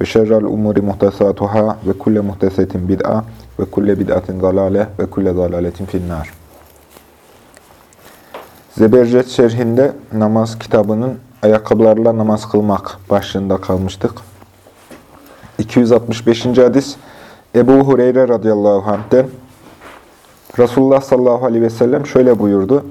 ve şerrel umuri muhtesatuhâ ve kulle muhtesetin bid'a ve kulle bid'atin dalale ve kulle dalaletin finnâr. Zebercet şerhinde namaz kitabının ayakkabılarla namaz kılmak başlığında kalmıştık. 265. hadis Ebu Hureyre radıyallahu anh'ten Resulullah sallallahu aleyhi ve sellem şöyle buyurdu.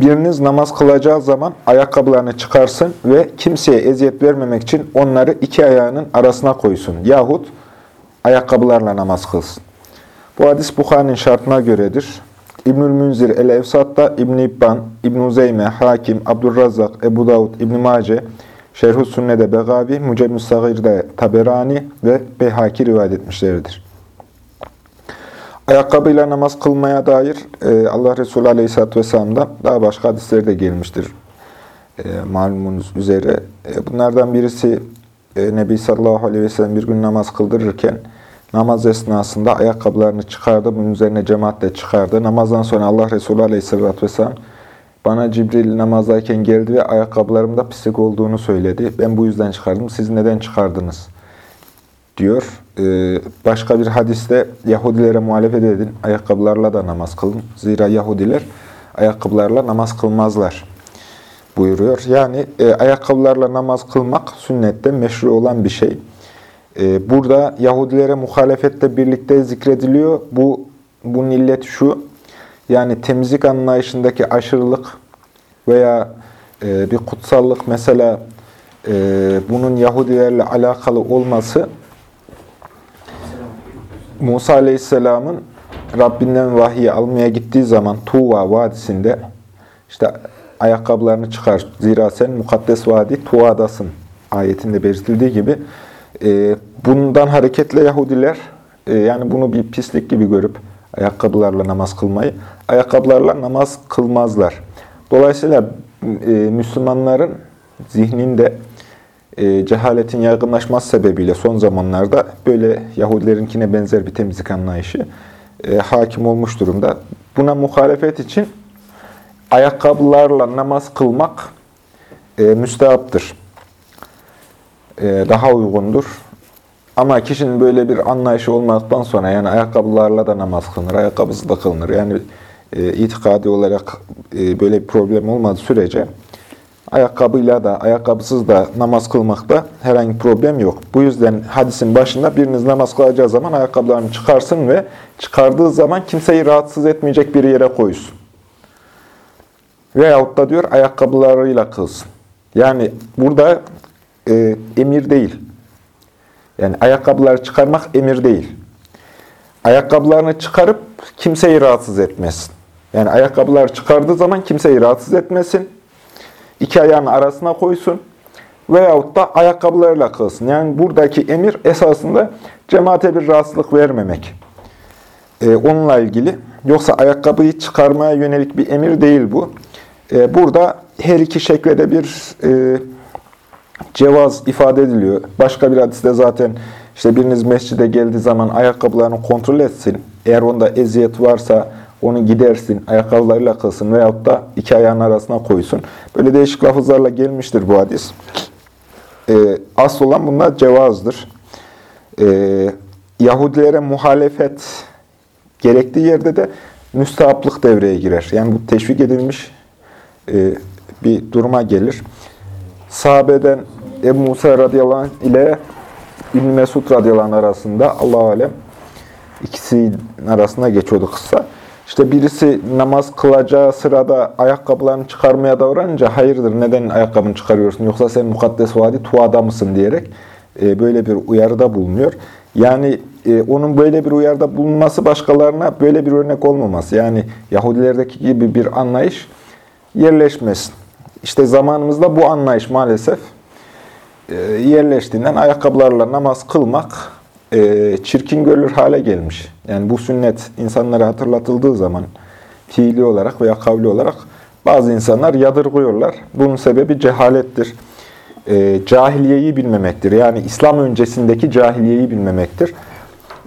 Biriniz namaz kılacağı zaman ayakkabılarını çıkarsın ve kimseye eziyet vermemek için onları iki ayağının arasına koysun. Yahut ayakkabılarla namaz kılsın. Bu hadis Bukhari'nin şartına göredir. İbnül Münzir el-Evsat'ta İbn İbban, İbn Uzeyme, Hakim, Abdurrazzak, Ebu Davud, İbn Mace, Şerh-ü Sünne'de Begavi, Mucem-i Sagir'de Taberani ve Beyhaki rivayet etmişlerdir. Ayakkabıyla namaz kılmaya dair e, Allah Resulü Aleyhisselatü Vesselam'dan daha başka hadisler de gelmiştir. E, malumunuz üzere. E, bunlardan birisi Nebi sallallahu aleyhi ve sellem bir gün namaz kıldırırken namaz esnasında ayakkabılarını çıkardı. Bunun üzerine cemaat de çıkardı. Namazdan sonra Allah Resulü Aleyhisselatü Vesselam bana Cibril namazdayken geldi ve ayakkabılarımda pislik olduğunu söyledi. Ben bu yüzden çıkardım. Siz neden çıkardınız? diyor. Ee, başka bir hadiste Yahudilere muhalefet edin, ayakkabılarla da namaz kılın. Zira Yahudiler ayakkabılarla namaz kılmazlar buyuruyor. Yani e, ayakkabılarla namaz kılmak sünnette meşru olan bir şey. E, burada Yahudilere muhalefetle birlikte zikrediliyor. Bu bunun illeti şu, yani temizlik anlayışındaki aşırılık veya e, bir kutsallık mesela e, bunun Yahudilerle alakalı olması Musa Aleyhisselam'ın Rabbinden vahiy almaya gittiği zaman Tuva Vadisi'nde işte ayakkabılarını çıkar. Zira sen mukaddes vadi Tuva'dasın ayetinde belirtildiği gibi e, bundan hareketle Yahudiler e, yani bunu bir pislik gibi görüp ayakkabılarla namaz kılmayı ayakkabılarla namaz kılmazlar. Dolayısıyla e, Müslümanların zihninde e, cehaletin yaygınlaşması sebebiyle son zamanlarda böyle Yahudilerinkine benzer bir temizlik anlayışı e, hakim olmuş durumda. Buna muhalefet için ayakkabılarla namaz kılmak e, müstehaptır. E, daha uygundur. Ama kişinin böyle bir anlayışı olmaktan sonra yani ayakkabılarla da namaz kılınır, ayakkabısı da kılınır. Yani e, itikadi olarak e, böyle bir problem olmadığı sürece ayakkabıyla da, ayakkabısız da namaz kılmakta herhangi bir problem yok. Bu yüzden hadisin başında biriniz namaz kılacağı zaman ayakkabılarını çıkarsın ve çıkardığı zaman kimseyi rahatsız etmeyecek bir yere koysun. Veyahut da diyor ayakkabılarıyla kılsın. Yani burada e, emir değil. Yani ayakkabıları çıkarmak emir değil. Ayakkabılarını çıkarıp kimseyi rahatsız etmesin. Yani ayakkabıları çıkardığı zaman kimseyi rahatsız etmesin iki ayağının arasına koysun veyahut da ayakkabılarıyla kılsın. Yani buradaki emir esasında cemaate bir rahatsızlık vermemek. Ee, onunla ilgili. Yoksa ayakkabıyı çıkarmaya yönelik bir emir değil bu. Ee, burada her iki şekilde bir e, cevaz ifade ediliyor. Başka bir hadiste zaten işte biriniz mescide geldiği zaman ayakkabılarını kontrol etsin. Eğer onda eziyet varsa onu gidersin, ayakkabılarıyla kılsın veyahut da iki ayağın arasına koysun. Böyle değişik lafızlarla gelmiştir bu hadis. Ee, asıl olan bunlar cevazdır. Ee, Yahudilere muhalefet gerektiği yerde de müstahaplık devreye girer. Yani bu teşvik edilmiş e, bir duruma gelir. Sahabeden Ebu Musa radıyallahu anh ile İbn Mesud radıyallahu anh arasında Allah alem ikisi arasında geçiyordu kısa. İşte birisi namaz kılacağı sırada ayakkabılarını çıkarmaya davranınca hayırdır neden ayakkabını çıkarıyorsun yoksa sen mukaddes vadi tuada mısın diyerek e, böyle bir uyarıda bulunuyor. Yani e, onun böyle bir uyarıda bulunması başkalarına böyle bir örnek olmaması. Yani Yahudilerdeki gibi bir anlayış yerleşmesin. İşte zamanımızda bu anlayış maalesef e, yerleştiğinden ayakkabılarla namaz kılmak e, çirkin görülür hale gelmiş. Yani bu sünnet insanlara hatırlatıldığı zaman fiili olarak veya kavli olarak bazı insanlar yadırgıyorlar. Bunun sebebi cehalettir. E, cahiliyeyi bilmemektir. Yani İslam öncesindeki cahiliyeyi bilmemektir.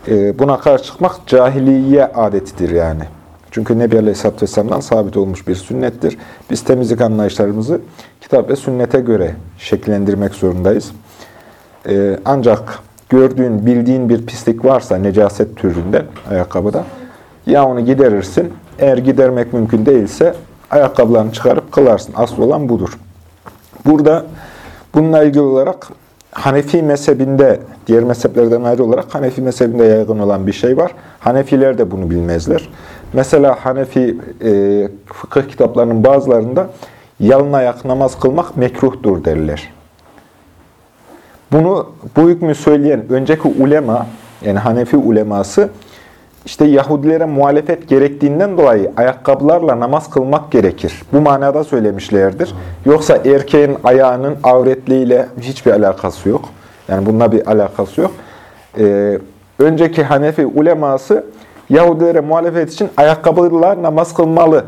E, buna karşı çıkmak cahiliye adetidir yani. Çünkü Nebi Aleyhisselatü Vesselam'dan sabit olmuş bir sünnettir. Biz temizlik anlayışlarımızı kitap ve sünnete göre şekillendirmek zorundayız. Ee, ancak gördüğün, bildiğin bir pislik varsa necaset türünden ayakkabıda ya onu giderirsin. Eğer gidermek mümkün değilse ayakkabılarını çıkarıp kılarsın. Asıl olan budur. Burada bununla ilgili olarak Hanefi mezhebinde, diğer mezheplerden ayrı olarak Hanefi mezhebinde yaygın olan bir şey var. Hanefiler de bunu bilmezler. Mesela Hanefi e, fıkıh kitaplarının bazılarında yalın ayak namaz kılmak mekruhtur derler. Bunu bu hükmü söyleyen önceki ulema, yani Hanefi uleması, işte Yahudilere muhalefet gerektiğinden dolayı ayakkabılarla namaz kılmak gerekir. Bu manada söylemişlerdir. Yoksa erkeğin ayağının avretliğiyle hiçbir alakası yok. Yani bununla bir alakası yok. Ee, önceki Hanefi uleması Yahudilere muhalefet için ayakkabılar namaz kılmalı.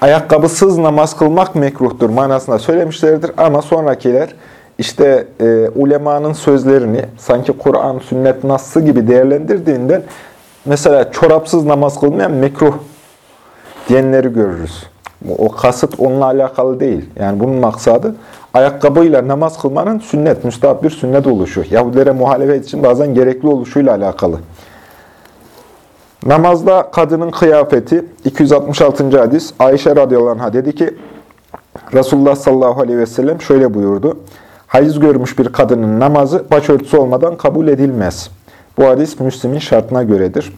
Ayakkabısız namaz kılmak mekruhtur manasında söylemişlerdir. Ama sonrakiler işte e, ulemanın sözlerini sanki Kur'an, sünnet, nassı gibi değerlendirdiğinden mesela çorapsız namaz kılmayan mekruh diyenleri görürüz. O kasıt onunla alakalı değil. Yani bunun maksadı ayakkabıyla namaz kılmanın sünnet, müstahap bir sünnet oluşu. Yahudilere muhalefet için bazen gerekli oluşuyla alakalı. Namazda kadının kıyafeti 266. hadis Ayşe radıyallahu anh'a dedi ki Resulullah sallallahu aleyhi ve sellem şöyle buyurdu. Hayız görmüş bir kadının namazı başörtüsü olmadan kabul edilmez. Bu hadis Müslim'in şartına göredir.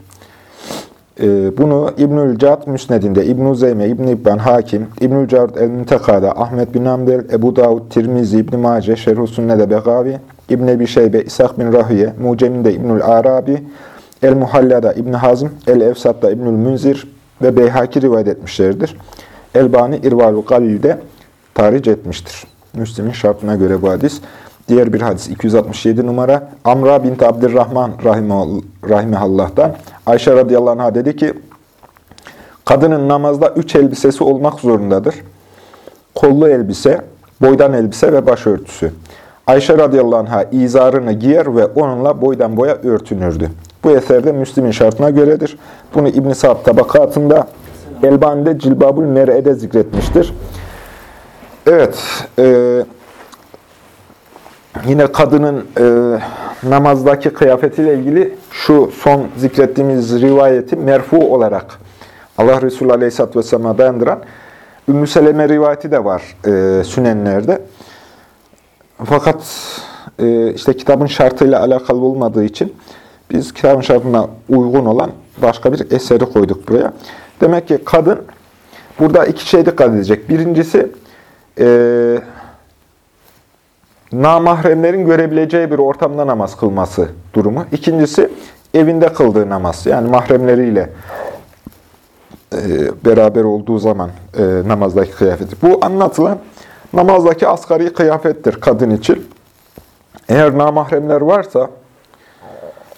Ee, bunu İbnül Cad Müsned'inde, İbn-i Zeyme, İbn-i İbban Hakim, İbnül Cad el-Muntekada, Ahmet bin Amber, Ebu Davud, Tirmizi, İbn-i Mace, Şerh-i Sünne'de Begavi, İbn-i Ebi Şeybe, İshak bin Rahüye, Mucem'inde İbnül Arabi, El-Muhallada İbn Hazm, El-Efsat'ta İbnül Münzir ve Beyhaki rivayet etmişlerdir. Elbani İrvalu Galil'de tarih etmiştir. Müslim'in şartına göre bu hadis. Diğer bir hadis 267 numara. Amra bint Abdurrahman rahimehallah'tan Ayşe radıyallahu anh'a dedi ki kadının namazda üç elbisesi olmak zorundadır. Kollu elbise, boydan elbise ve başörtüsü. Ayşe radıyallahu anh'a izarını giyer ve onunla boydan boya örtünürdü. Bu eserde Müslim'in şartına göredir. Bunu İbn-i Sa'd tabakatında Elbani'de Cilbabul Mer'e'de zikretmiştir. Evet, e, yine kadının e, namazdaki kıyafetiyle ilgili şu son zikrettiğimiz rivayeti merfu olarak Allah Resulü Aleyhisselatü Vesselam'a dayandıran Ümmü Seleme rivayeti de var e, sünenlerde. Fakat e, işte kitabın şartıyla alakalı olmadığı için biz kitabın şartına uygun olan başka bir eseri koyduk buraya. Demek ki kadın burada iki şey dikkat edecek. Birincisi e, namahremlerin görebileceği bir ortamda namaz kılması durumu. İkincisi evinde kıldığı namaz. Yani mahremleriyle e, beraber olduğu zaman e, namazdaki kıyafeti. Bu anlatılan namazdaki asgari kıyafettir kadın için. Eğer namahremler varsa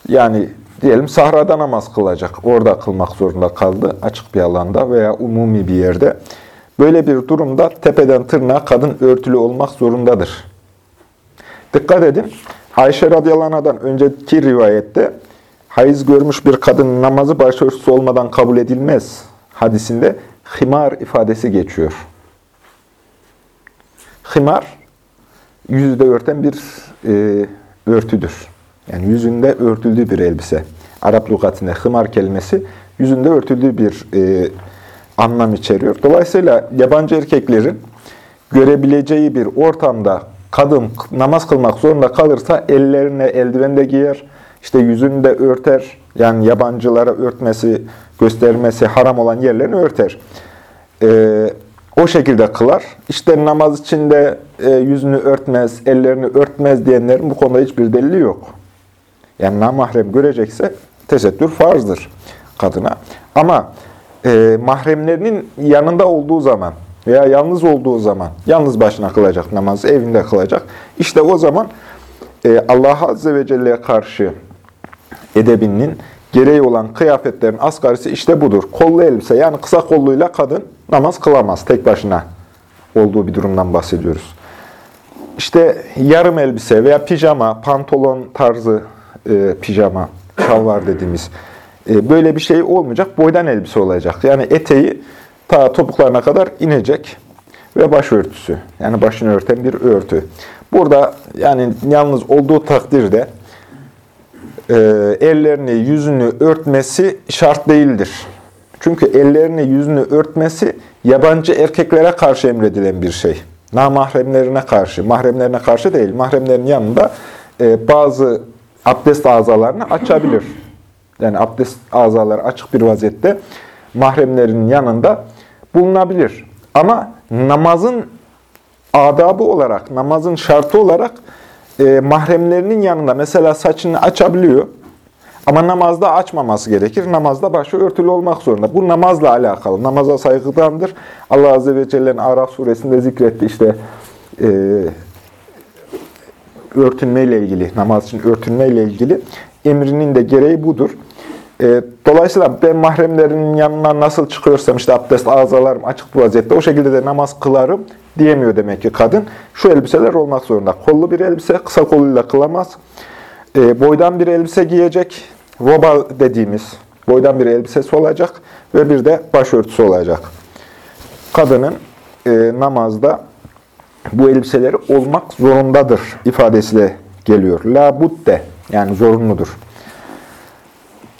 yani diyelim sahrada namaz kılacak. Orada kılmak zorunda kaldı. Açık bir alanda veya umumi bir yerde. Böyle bir durumda tepeden tırnağa kadın örtülü olmak zorundadır. Dikkat edin. Ayşe radıyallahu önceki rivayette hayız görmüş bir kadının namazı başörtüsü olmadan kabul edilmez hadisinde himar ifadesi geçiyor. Himar yüzde örten bir e, örtüdür. Yani yüzünde örtüldüğü bir elbise. Arap lügatinde hımar kelimesi yüzünde örtüldüğü bir e, anlam içeriyor. Dolayısıyla yabancı erkeklerin görebileceği bir ortamda kadın namaz kılmak zorunda kalırsa ellerine eldiven de giyer, işte yüzünü de örter. Yani yabancılara örtmesi, göstermesi haram olan yerlerini örter. Ee, o şekilde kılar. İşte namaz içinde e, yüzünü örtmez, ellerini örtmez diyenlerin bu konuda hiçbir delili yok. Yani namahrem görecekse tesettür farzdır kadına. Ama e, mahremlerinin yanında olduğu zaman, veya yalnız olduğu zaman, yalnız başına kılacak namazı, evinde kılacak. İşte o zaman e, Allah Azze ve Celle'ye karşı edebinin gereği olan kıyafetlerin asgarisi işte budur. Kollu elbise yani kısa kolluyla kadın namaz kılamaz tek başına olduğu bir durumdan bahsediyoruz. İşte yarım elbise veya pijama, pantolon tarzı e, pijama, şalvar dediğimiz böyle bir şey olmayacak. Boydan elbise olacak. Yani eteği ta topuklarına kadar inecek ve başörtüsü. Yani başını örten bir örtü. Burada yani yalnız olduğu takdirde e, ellerini, yüzünü örtmesi şart değildir. Çünkü ellerini, yüzünü örtmesi yabancı erkeklere karşı emredilen bir şey. Namahremlerine karşı, mahremlerine karşı değil. Mahremlerin yanında e, bazı abdest azalarını açabilir. Yani abdest azaları açık bir vaziyette mahremlerin yanında bulunabilir. Ama namazın adabı olarak, namazın şartı olarak e, mahremlerinin yanında mesela saçını açabiliyor. Ama namazda açmaması gerekir. Namazda başı örtülü olmak zorunda. Bu namazla alakalı. Namaza saygıdandır. Allah Azze ve Celle'nin Araf suresinde zikretti işte e, örtünmeyle ilgili, namaz için örtünmeyle ilgili emrinin de gereği budur. E, dolayısıyla ben mahremlerinin yanına nasıl çıkıyorsam işte abdest ağzalarım açık bir vaziyette o şekilde de namaz kılarım diyemiyor demek ki kadın. Şu elbiseler olmak zorunda. Kollu bir elbise kısa koluyla kılamaz. E, boydan bir elbise giyecek. Roba dediğimiz boydan bir elbisesi olacak ve bir de başörtüsü olacak. Kadının e, namazda bu elbiseleri olmak zorundadır ifadesiyle geliyor. La budde yani zorunludur.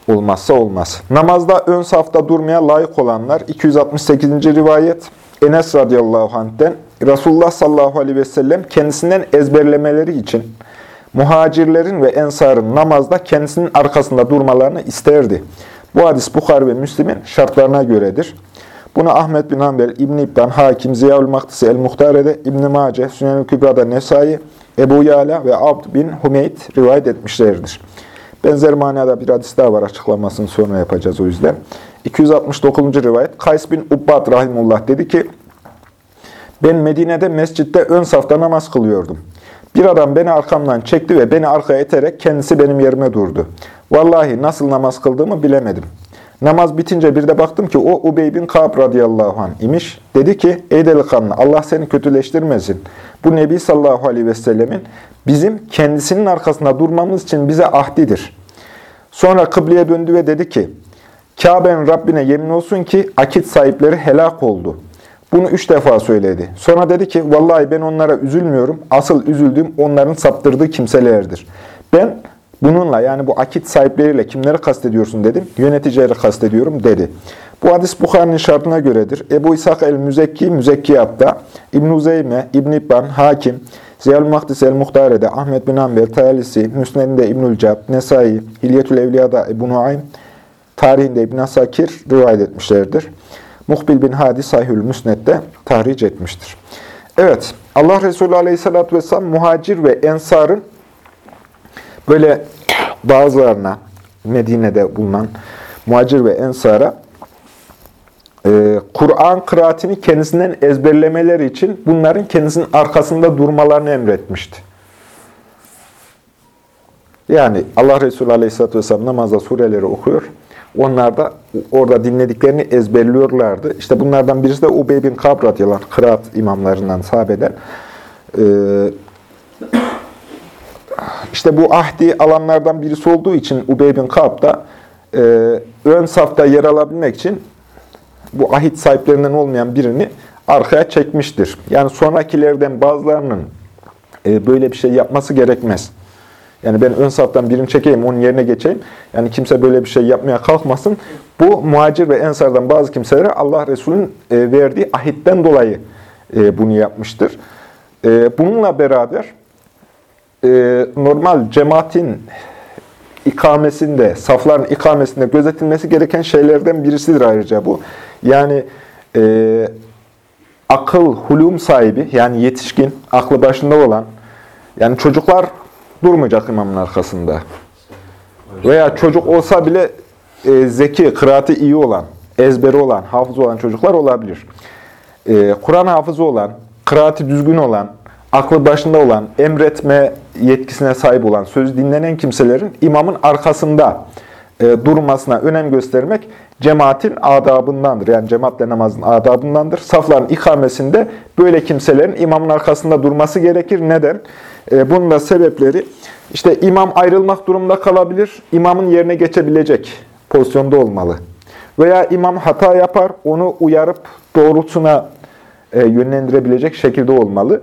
Olmazsa olmaz. Namazda ön safta durmaya layık olanlar 268. rivayet Enes radıyallahu anh'ten Resulullah sallallahu aleyhi ve sellem kendisinden ezberlemeleri için muhacirlerin ve ensarın namazda kendisinin arkasında durmalarını isterdi. Bu hadis Bukhari ve Müslim'in şartlarına göredir. Bunu Ahmet bin Hanbel, İbn-i İbban, Hakim, Ziyaül Maktisi El-Muhtare'de, İbn-i Mace, Sünen-i Kübra'da Nesai, Ebu Yala ve Abd bin Hümeyt rivayet etmişlerdir. Benzer manada bir hadis daha var açıklamasını sonra yapacağız o yüzden. 269. rivayet Kays bin Ubbad Rahimullah dedi ki, ben Medine'de mescitte ön safta namaz kılıyordum. Bir adam beni arkamdan çekti ve beni arkaya iterek kendisi benim yerime durdu. Vallahi nasıl namaz kıldığımı bilemedim. Namaz bitince bir de baktım ki o Ubey bin Ka'b radıyallahu anh imiş. Dedi ki ey delikanlı Allah seni kötüleştirmesin. Bu Nebi sallallahu aleyhi ve sellemin bizim kendisinin arkasında durmamız için bize ahdidir. Sonra kıbleye döndü ve dedi ki Kabe'nin Rabbine yemin olsun ki akit sahipleri helak oldu. Bunu üç defa söyledi. Sonra dedi ki, vallahi ben onlara üzülmüyorum. Asıl üzüldüğüm onların saptırdığı kimselerdir. Ben bununla yani bu akit sahipleriyle kimleri kastediyorsun dedim. Yöneticileri kastediyorum dedi. Bu hadis Bukhari'nin şartına göredir. Ebu İshak el-Müzekki, Müzekkiyat'ta, İbn-i Zeyme, İbn-i İbban, Hakim, Ziyal-ı Mahdis el-Muhtare'de, Ahmet bin Amber, Tayalisi, Müsned'inde İbnül Cab, Nesai, Hilyetül Evliya'da Ebu Nuaym, tarihinde İbn Asakir rivayet etmişlerdir. Muhbil bin Hadi Sahihül Müsned'de tahric etmiştir. Evet, Allah Resulü Aleyhisselatü Vesselam muhacir ve ensarın böyle bazılarına Medine'de bulunan muhacir ve ensara e, Kur'an kıraatini kendisinden ezberlemeleri için bunların kendisinin arkasında durmalarını emretmişti. Yani Allah Resulü Aleyhisselatü Vesselam namazda sureleri okuyor. Onlar da orada dinlediklerini ezberliyorlardı. İşte bunlardan birisi de Ubey bin Kab radıyallahu kıraat imamlarından sahabeden. Ee, işte bu ahdi alanlardan birisi olduğu için Ubey bin Kab da e, ön safta yer alabilmek için bu ahit sahiplerinden olmayan birini arkaya çekmiştir. Yani sonrakilerden bazılarının e, böyle bir şey yapması gerekmez. Yani ben ön saftan birini çekeyim, onun yerine geçeyim. Yani kimse böyle bir şey yapmaya kalkmasın. Bu muhacir ve ensardan bazı kimselere Allah Resulü'nün e, verdiği ahitten dolayı e, bunu yapmıştır. E, bununla beraber normal cemaatin ikamesinde, safların ikamesinde gözetilmesi gereken şeylerden birisidir ayrıca bu. Yani e, akıl, hulum sahibi, yani yetişkin, aklı başında olan, yani çocuklar durmayacak imamın arkasında. Veya çocuk olsa bile e, zeki, kıraati iyi olan, ezberi olan, hafız olan çocuklar olabilir. e, Kur'an hafızı olan, kıraati düzgün olan, aklı başında olan, emretme yetkisine sahip olan, söz dinlenen kimselerin imamın arkasında e, durmasına önem göstermek cemaatin adabındandır. Yani cemaatle namazın adabındandır. Safların ikamesinde böyle kimselerin imamın arkasında durması gerekir. Neden? E, bunun da sebepleri, işte imam ayrılmak durumunda kalabilir, imamın yerine geçebilecek pozisyonda olmalı. Veya imam hata yapar, onu uyarıp doğrultusuna e, yönlendirebilecek şekilde olmalı.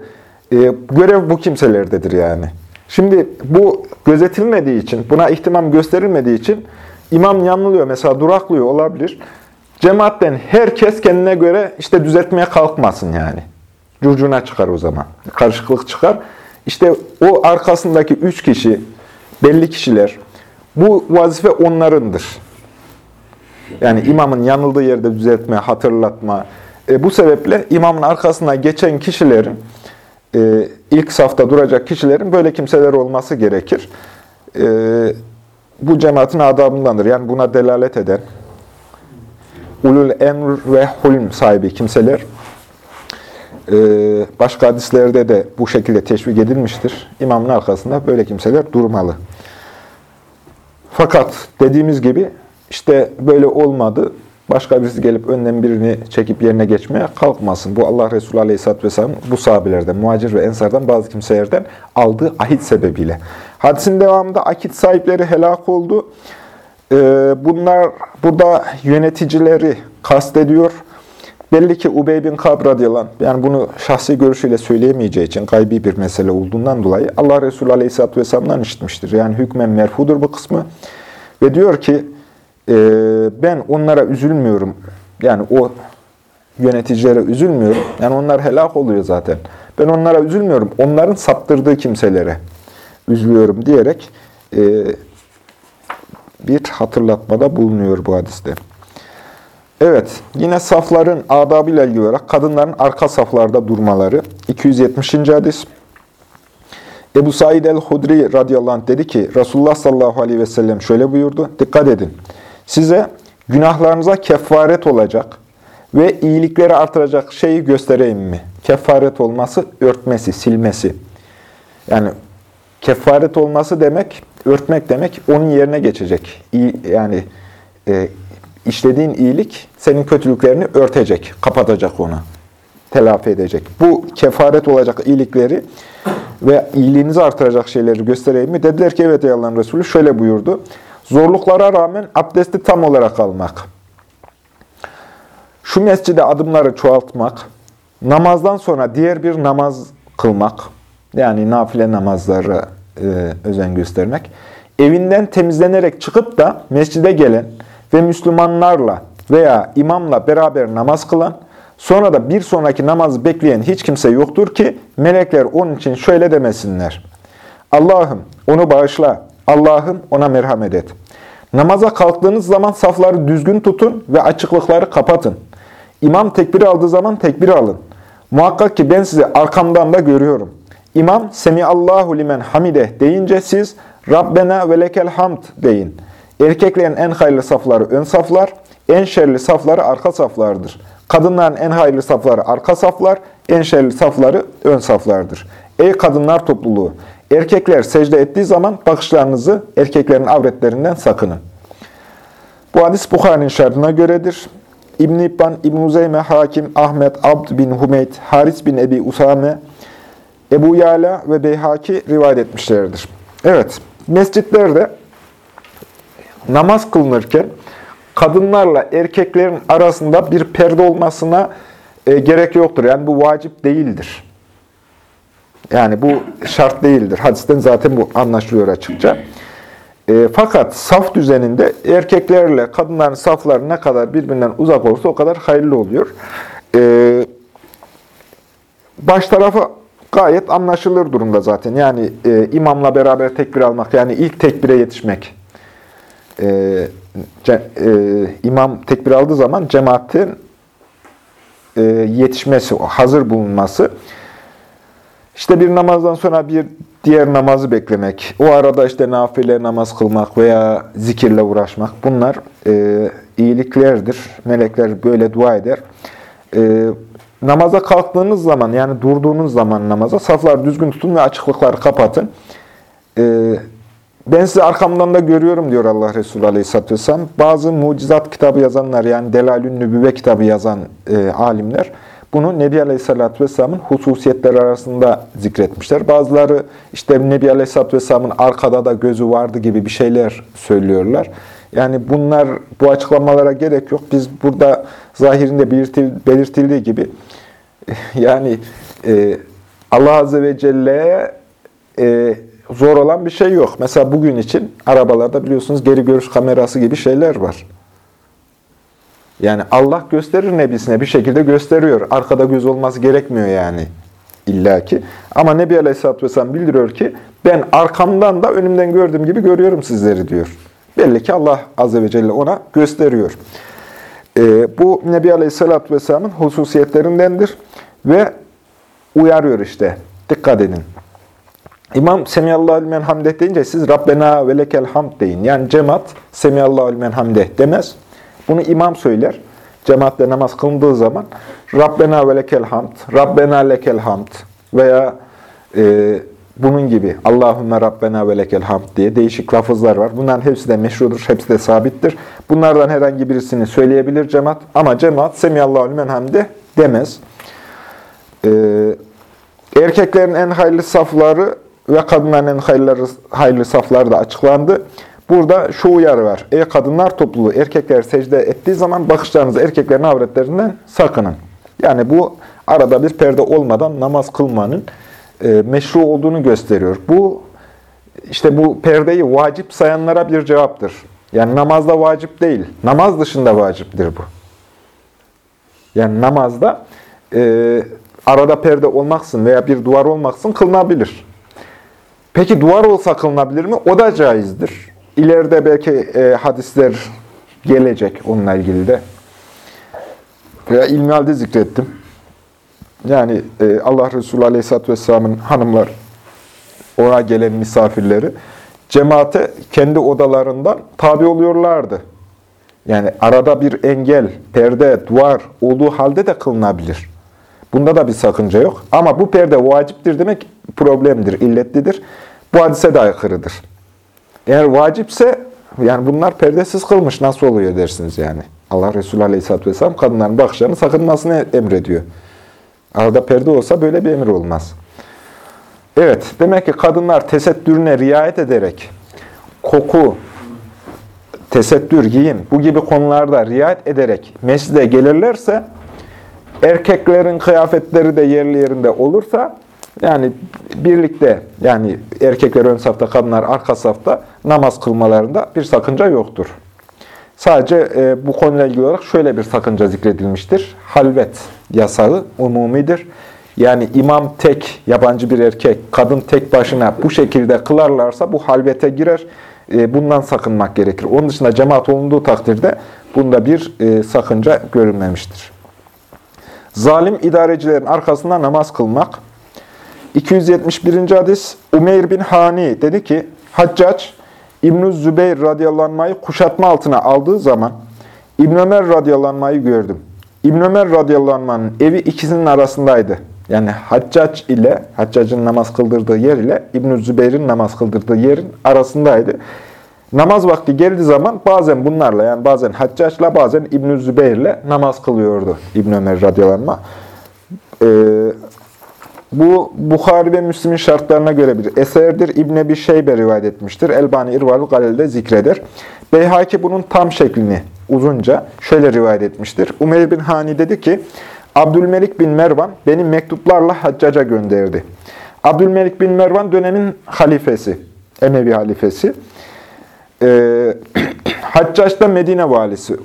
E, görev bu kimselerdedir yani. Şimdi bu gözetilmediği için, buna ihtimam gösterilmediği için imam yanılıyor, mesela duraklıyor olabilir. Cemaatten herkes kendine göre işte düzeltmeye kalkmasın yani. Curcuna çıkar o zaman. Karışıklık çıkar. İşte o arkasındaki üç kişi, belli kişiler, bu vazife onlarındır. Yani imamın yanıldığı yerde düzeltme, hatırlatma. E, bu sebeple imamın arkasına geçen kişilerin, e, ilk safta duracak kişilerin böyle kimseler olması gerekir. E, bu cemaatin adabındandır. Yani buna delalet eden, ulul emr ve hulm sahibi kimseler, e, başka hadislerde de bu şekilde teşvik edilmiştir. İmamın arkasında böyle kimseler durmalı. Fakat dediğimiz gibi işte böyle olmadı. Başka birisi gelip önden birini çekip yerine geçmeye kalkmasın. Bu Allah Resulü Aleyhisselatü Vesselam bu sahabelerden, muhacir ve ensardan bazı kimselerden aldığı ahit sebebiyle. Hadisin devamında akit sahipleri helak oldu. Ee, bunlar burada yöneticileri kastediyor. Belli ki Ubey bin Kab radıyallahu yani bunu şahsi görüşüyle söyleyemeyeceği için gaybi bir mesele olduğundan dolayı Allah Resulü Aleyhisselatü Vesselam'dan işitmiştir. Yani hükmen merfudur bu kısmı. Ve diyor ki e, ben onlara üzülmüyorum. Yani o yöneticilere üzülmüyorum. Yani onlar helak oluyor zaten. Ben onlara üzülmüyorum. Onların saptırdığı kimselere üzülüyorum diyerek e, bir hatırlatmada bulunuyor bu hadiste. Evet, yine safların adabıyla ilgili olarak kadınların arka saflarda durmaları. 270. hadis. Ebu Said el-Hudri radıyallahu anh dedi ki, Resulullah sallallahu aleyhi ve sellem şöyle buyurdu. Dikkat edin, size günahlarınıza kefaret olacak ve iyilikleri artıracak şeyi göstereyim mi? Kefaret olması, örtmesi, silmesi. Yani kefaret olması demek, örtmek demek, onun yerine geçecek. Yani e, işlediğin iyilik senin kötülüklerini örtecek, kapatacak onu. Telafi edecek. Bu kefaret olacak iyilikleri ve iyiliğinizi artıracak şeyleri göstereyim mi? Dediler ki evet ey Allah'ın Resulü şöyle buyurdu. Zorluklara rağmen abdesti tam olarak almak. Şu mescide adımları çoğaltmak. Namazdan sonra diğer bir namaz kılmak. Yani nafile namazlara e, özen göstermek. Evinden temizlenerek çıkıp da mescide gelen ve Müslümanlarla veya imamla beraber namaz kılan, sonra da bir sonraki namazı bekleyen hiç kimse yoktur ki melekler onun için şöyle demesinler. Allah'ım onu bağışla, Allah'ım ona merhamet et. Namaza kalktığınız zaman safları düzgün tutun ve açıklıkları kapatın. İmam tekbir aldığı zaman tekbir alın. Muhakkak ki ben sizi arkamdan da görüyorum. İmam Semiallahu limen hamide deyince siz Rabbena ve lekel hamd deyin. Erkeklerin en hayırlı safları ön saflar, en şerli safları arka saflardır. Kadınların en hayırlı safları arka saflar, en şerli safları ön saflardır. Ey kadınlar topluluğu! Erkekler secde ettiği zaman bakışlarınızı erkeklerin avretlerinden sakının. Bu hadis Bukhari'nin şartına göredir. İbn-i İbban, ibn Uzeyme, Hakim, Ahmet, Abd bin Hümeyt, Haris bin Ebi Usame, Ebu Yala ve Beyhaki rivayet etmişlerdir. Evet, mescitlerde namaz kılınırken kadınlarla erkeklerin arasında bir perde olmasına e, gerek yoktur. Yani bu vacip değildir. Yani bu şart değildir. Hadisten zaten bu anlaşılıyor açıkça. E, fakat saf düzeninde erkeklerle kadınların safları ne kadar birbirinden uzak olursa o kadar hayırlı oluyor. E, baş tarafı gayet anlaşılır durumda zaten. Yani e, imamla beraber tekbir almak, yani ilk tekbire yetişmek. E, ce, e, imam tekbir aldığı zaman cemaatin e, yetişmesi, hazır bulunması. İşte bir namazdan sonra bir diğer namazı beklemek, o arada işte nafile namaz kılmak veya zikirle uğraşmak bunlar e, iyiliklerdir. Melekler böyle dua eder. E, namaza kalktığınız zaman yani durduğunuz zaman namaza safları düzgün tutun ve açıklıkları kapatın. Ee, ben sizi arkamdan da görüyorum diyor Allah Resulü Aleyhisselatü Vesselam. Bazı mucizat kitabı yazanlar yani Delalün Nübüvve kitabı yazan e, alimler bunu Nebi Aleyhisselatü Vesselam'ın hususiyetleri arasında zikretmişler. Bazıları işte Nebi Aleyhisselatü Vesselam'ın arkada da gözü vardı gibi bir şeyler söylüyorlar. Yani bunlar, bu açıklamalara gerek yok. Biz burada zahirinde belirtildiği gibi yani e, Allah Azze ve Celle'ye e, zor olan bir şey yok. Mesela bugün için arabalarda biliyorsunuz geri görüş kamerası gibi şeyler var. Yani Allah gösterir nebisine bir şekilde gösteriyor. Arkada göz olması gerekmiyor yani illaki. Ama Nebi Aleyhisselatü Vesselam bildiriyor ki ben arkamdan da önümden gördüğüm gibi görüyorum sizleri diyor. Belli ki Allah Azze ve Celle ona gösteriyor. Ee, bu Nebi Aleyhisselatü Vesselam'ın hususiyetlerindendir ve uyarıyor işte. Dikkat edin. İmam Semiyallahu limen hamdeh deyince siz Rabbena ve lekel hamd deyin. Yani cemaat Semiyallahu limen hamdeh demez. Bunu imam söyler. Cemaatle namaz kılındığı zaman Rabbena ve hamd, Rabbena lekel hamd veya e, bunun gibi Allahümme Rabbena ve hamd diye değişik lafızlar var. Bunların hepsi de meşrudur, hepsi de sabittir. Bunlardan herhangi birisini söyleyebilir cemaat ama cemaat Semiyallahu limen hamde demez. Ee, erkeklerin en hayırlı safları ve kadınların en hayırlı, hayırlı safları da açıklandı. Burada şu uyarı var. Ey kadınlar topluluğu erkekler secde ettiği zaman bakışlarınızı erkeklerin avretlerinden sakının. Yani bu arada bir perde olmadan namaz kılmanın e, meşru olduğunu gösteriyor. Bu işte bu perdeyi vacip sayanlara bir cevaptır. Yani namazda vacip değil, namaz dışında vaciptir bu. Yani namazda e, arada perde olmaksın veya bir duvar olmaksın kılınabilir. Peki duvar olsa kılınabilir mi? O da caizdir. İleride belki e, hadisler gelecek onunla ilgili de. Veya ilmi halde zikrettim. Yani e, Allah Resulü Aleyhisselatü Vesselam'ın hanımlar, ona gelen misafirleri cemaate kendi odalarından tabi oluyorlardı. Yani arada bir engel, perde, duvar olduğu halde de kılınabilir. Bunda da bir sakınca yok. Ama bu perde vaciptir demek problemdir, illetlidir. Bu hadise de aykırıdır. Eğer vacipse, yani bunlar perdesiz kılmış nasıl oluyor dersiniz yani. Allah Resulü Aleyhisselatü Vesselam kadınların bakışlarını sakınmasını emrediyor. Arada perde olsa böyle bir emir olmaz. Evet, demek ki kadınlar tesettürüne riayet ederek koku, tesettür, giyim bu gibi konularda riayet ederek mescide gelirlerse erkeklerin kıyafetleri de yerli yerinde olursa yani birlikte yani erkekler ön safta, kadınlar arka safta namaz kılmalarında bir sakınca yoktur. Sadece e, bu konuyla ilgili olarak şöyle bir sakınca zikredilmiştir. Halvet yasağı umumidir. Yani imam tek, yabancı bir erkek, kadın tek başına bu şekilde kılarlarsa bu halvete girer. E, bundan sakınmak gerekir. Onun dışında cemaat olunduğu takdirde bunda bir e, sakınca görülmemiştir. Zalim idarecilerin arkasında namaz kılmak. 271. hadis Umeyr bin Hani dedi ki, Haccac, İbn-i Zübeyir radıyallahu kuşatma altına aldığı zaman İbn Ömer radıyallahu gördüm. İbn Ömer radıyallahu evi ikisinin arasındaydı. Yani Haccac ile, Haccac'ın namaz kıldırdığı yer ile İbn Zübeyir'in namaz kıldırdığı yerin arasındaydı. Namaz vakti geldiği zaman bazen bunlarla yani bazen Haccac'la bazen İbn Zübeyir'le namaz kılıyordu İbn Ömer radıyallahu Ee, bu Bukhari ve Müslim'in şartlarına göre bir eserdir. İbn Ebi Şeybe rivayet etmiştir. Elbani İrval Galil'de zikreder. Beyhaki bunun tam şeklini uzunca şöyle rivayet etmiştir. Umeyr bin Hani dedi ki, Abdülmelik bin Mervan beni mektuplarla haccaca gönderdi. Abdülmelik bin Mervan dönemin halifesi, Emevi halifesi. Ee, Haccac da Medine valisi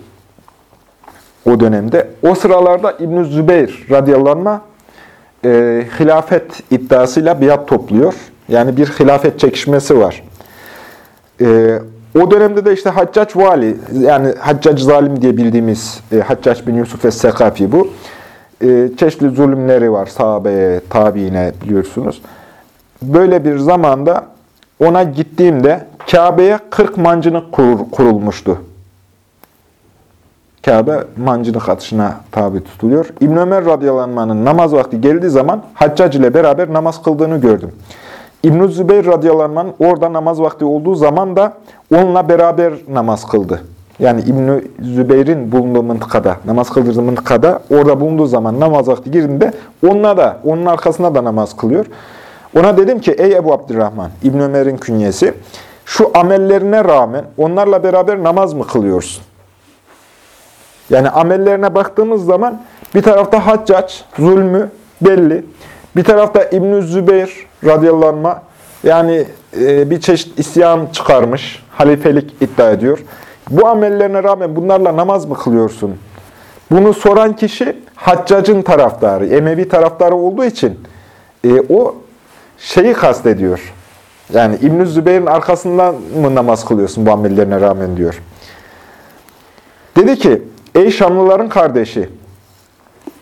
o dönemde. O sıralarda İbn-i Zübeyir radıyallahu anh, e, hilafet iddiasıyla biat topluyor. Yani bir hilafet çekişmesi var. E, o dönemde de işte Haccac vali, yani Haccac zalim diye bildiğimiz e, Haccac bin Yusuf es-Sekafi bu. E, çeşitli zulümleri var sahabeye, tabiine biliyorsunuz. Böyle bir zamanda ona gittiğimde Kabe'ye 40 mancınık kur, kurulmuştu. Kabe mancınık atışına tabi tutuluyor. İbn Ömer radıyallahu namaz vakti geldiği zaman Haccac ile beraber namaz kıldığını gördüm. İbn-i Zübeyir radıyallahu orada namaz vakti olduğu zaman da onunla beraber namaz kıldı. Yani İbn-i Zübeyir'in bulunduğu mıntıkada, namaz kıldırdığı mıntıkada orada bulunduğu zaman namaz vakti girdiğinde onunla da, onun arkasına da namaz kılıyor. Ona dedim ki ey Ebu Abdurrahman, İbn Ömer'in künyesi, şu amellerine rağmen onlarla beraber namaz mı kılıyorsun? Yani amellerine baktığımız zaman bir tarafta Haccac, zulmü belli. Bir tarafta İbn-i Zübeyir radıyallahu yani e, bir çeşit isyan çıkarmış, halifelik iddia ediyor. Bu amellerine rağmen bunlarla namaz mı kılıyorsun? Bunu soran kişi Haccac'ın taraftarı, Emevi taraftarı olduğu için e, o şeyi kastediyor. Yani İbn-i Zübeyir'in arkasından mı namaz kılıyorsun bu amellerine rağmen diyor. Dedi ki, ey Şamlıların kardeşi,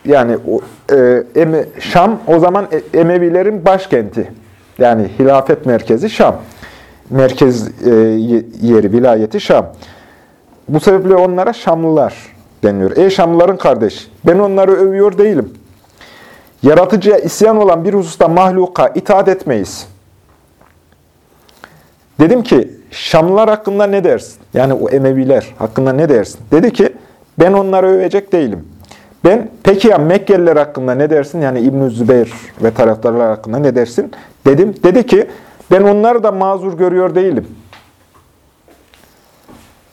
yani e, Şam o zaman e, Emevilerin başkenti. Yani hilafet merkezi Şam. Merkez e, yeri, vilayeti Şam. Bu sebeple onlara Şamlılar deniyor. Ey Şamlıların kardeş, ben onları övüyor değilim. Yaratıcıya isyan olan bir hususta mahluka itaat etmeyiz. Dedim ki, Şamlılar hakkında ne dersin? Yani o Emeviler hakkında ne dersin? Dedi ki, ben onları övecek değilim. Ben, peki ya Mekkeliler hakkında ne dersin? Yani İbn-i Zübeyir ve taraftarlar hakkında ne dersin? Dedim. Dedi ki, ben onları da mazur görüyor değilim.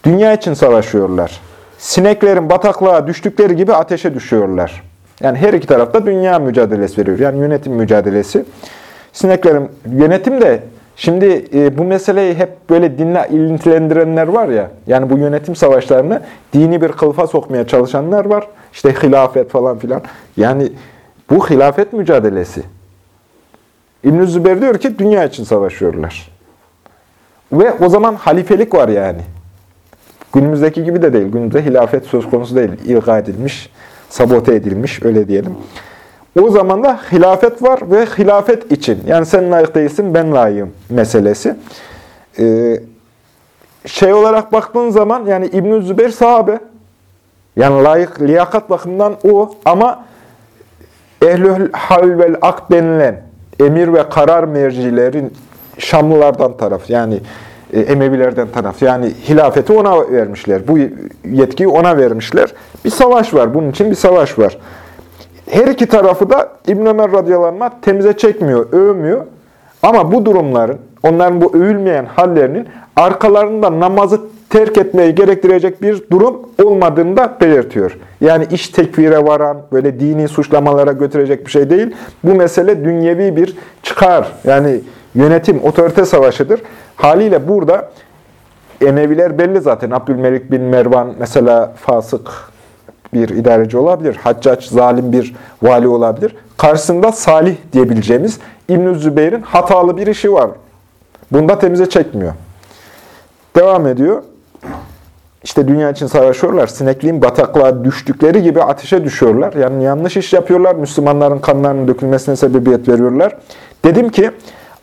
Dünya için savaşıyorlar. Sineklerin bataklığa düştükleri gibi ateşe düşüyorlar. Yani her iki tarafta dünya mücadelesi veriyor. Yani yönetim mücadelesi. Sineklerin yönetim de şimdi e, bu meseleyi hep böyle dinle ilintilendirenler var ya. Yani bu yönetim savaşlarını dini bir kılıfa sokmaya çalışanlar var. İşte hilafet falan filan. Yani bu hilafet mücadelesi. İbn-i Zübeyir diyor ki dünya için savaşıyorlar. Ve o zaman halifelik var yani. Günümüzdeki gibi de değil. Günümüzde hilafet söz konusu değil. İlga edilmiş, sabote edilmiş öyle diyelim. O zaman da hilafet var ve hilafet için. Yani sen layık değilsin, ben layığım meselesi. Ee, şey olarak baktığın zaman yani İbn-i Zübeyir sahabe. Yani layık, liyakat bakımından o ama ehlül hal vel ak denilen emir ve karar mercilerin Şamlılardan taraf. Yani e, Emevilerden taraf. Yani hilafeti ona vermişler. Bu yetkiyi ona vermişler. Bir savaş var. Bunun için bir savaş var. Her iki tarafı da İbn Ömer radıyallahu temize çekmiyor, övmüyor. Ama bu durumların, onların bu övülmeyen hallerinin arkalarında namazı terk etmeyi gerektirecek bir durum olmadığını da belirtiyor. Yani iş tekvire varan, böyle dini suçlamalara götürecek bir şey değil. Bu mesele dünyevi bir çıkar. Yani yönetim, otorite savaşıdır. Haliyle burada Emeviler belli zaten. Abdülmelik bin Mervan mesela fasık bir idareci olabilir. Haccac zalim bir vali olabilir. Karşısında salih diyebileceğimiz İbn-i Zübeyir'in hatalı bir işi var. Bunda temize çekmiyor. Devam ediyor. İşte dünya için savaşıyorlar. Sinekliğin bataklığa düştükleri gibi ateşe düşüyorlar. Yani yanlış iş yapıyorlar. Müslümanların kanlarının dökülmesine sebebiyet veriyorlar. Dedim ki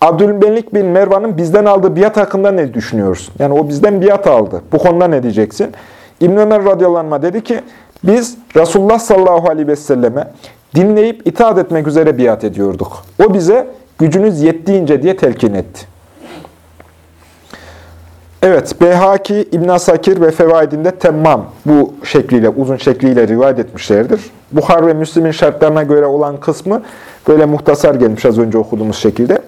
Abdülmelik bin Mervan'ın bizden aldığı biat hakkında ne düşünüyorsun? Yani o bizden biat aldı. Bu konuda ne diyeceksin? İbn Ömer radıyallahu dedi ki, biz Resulullah sallallahu aleyhi ve selleme dinleyip itaat etmek üzere biat ediyorduk. O bize gücünüz yettiğince diye telkin etti. Evet, Beyhaki, İbn Asakir ve Fevaidinde temmam bu şekliyle, uzun şekliyle rivayet etmişlerdir. Buhar ve Müslim'in şartlarına göre olan kısmı böyle muhtasar gelmiş az önce okuduğumuz şekilde.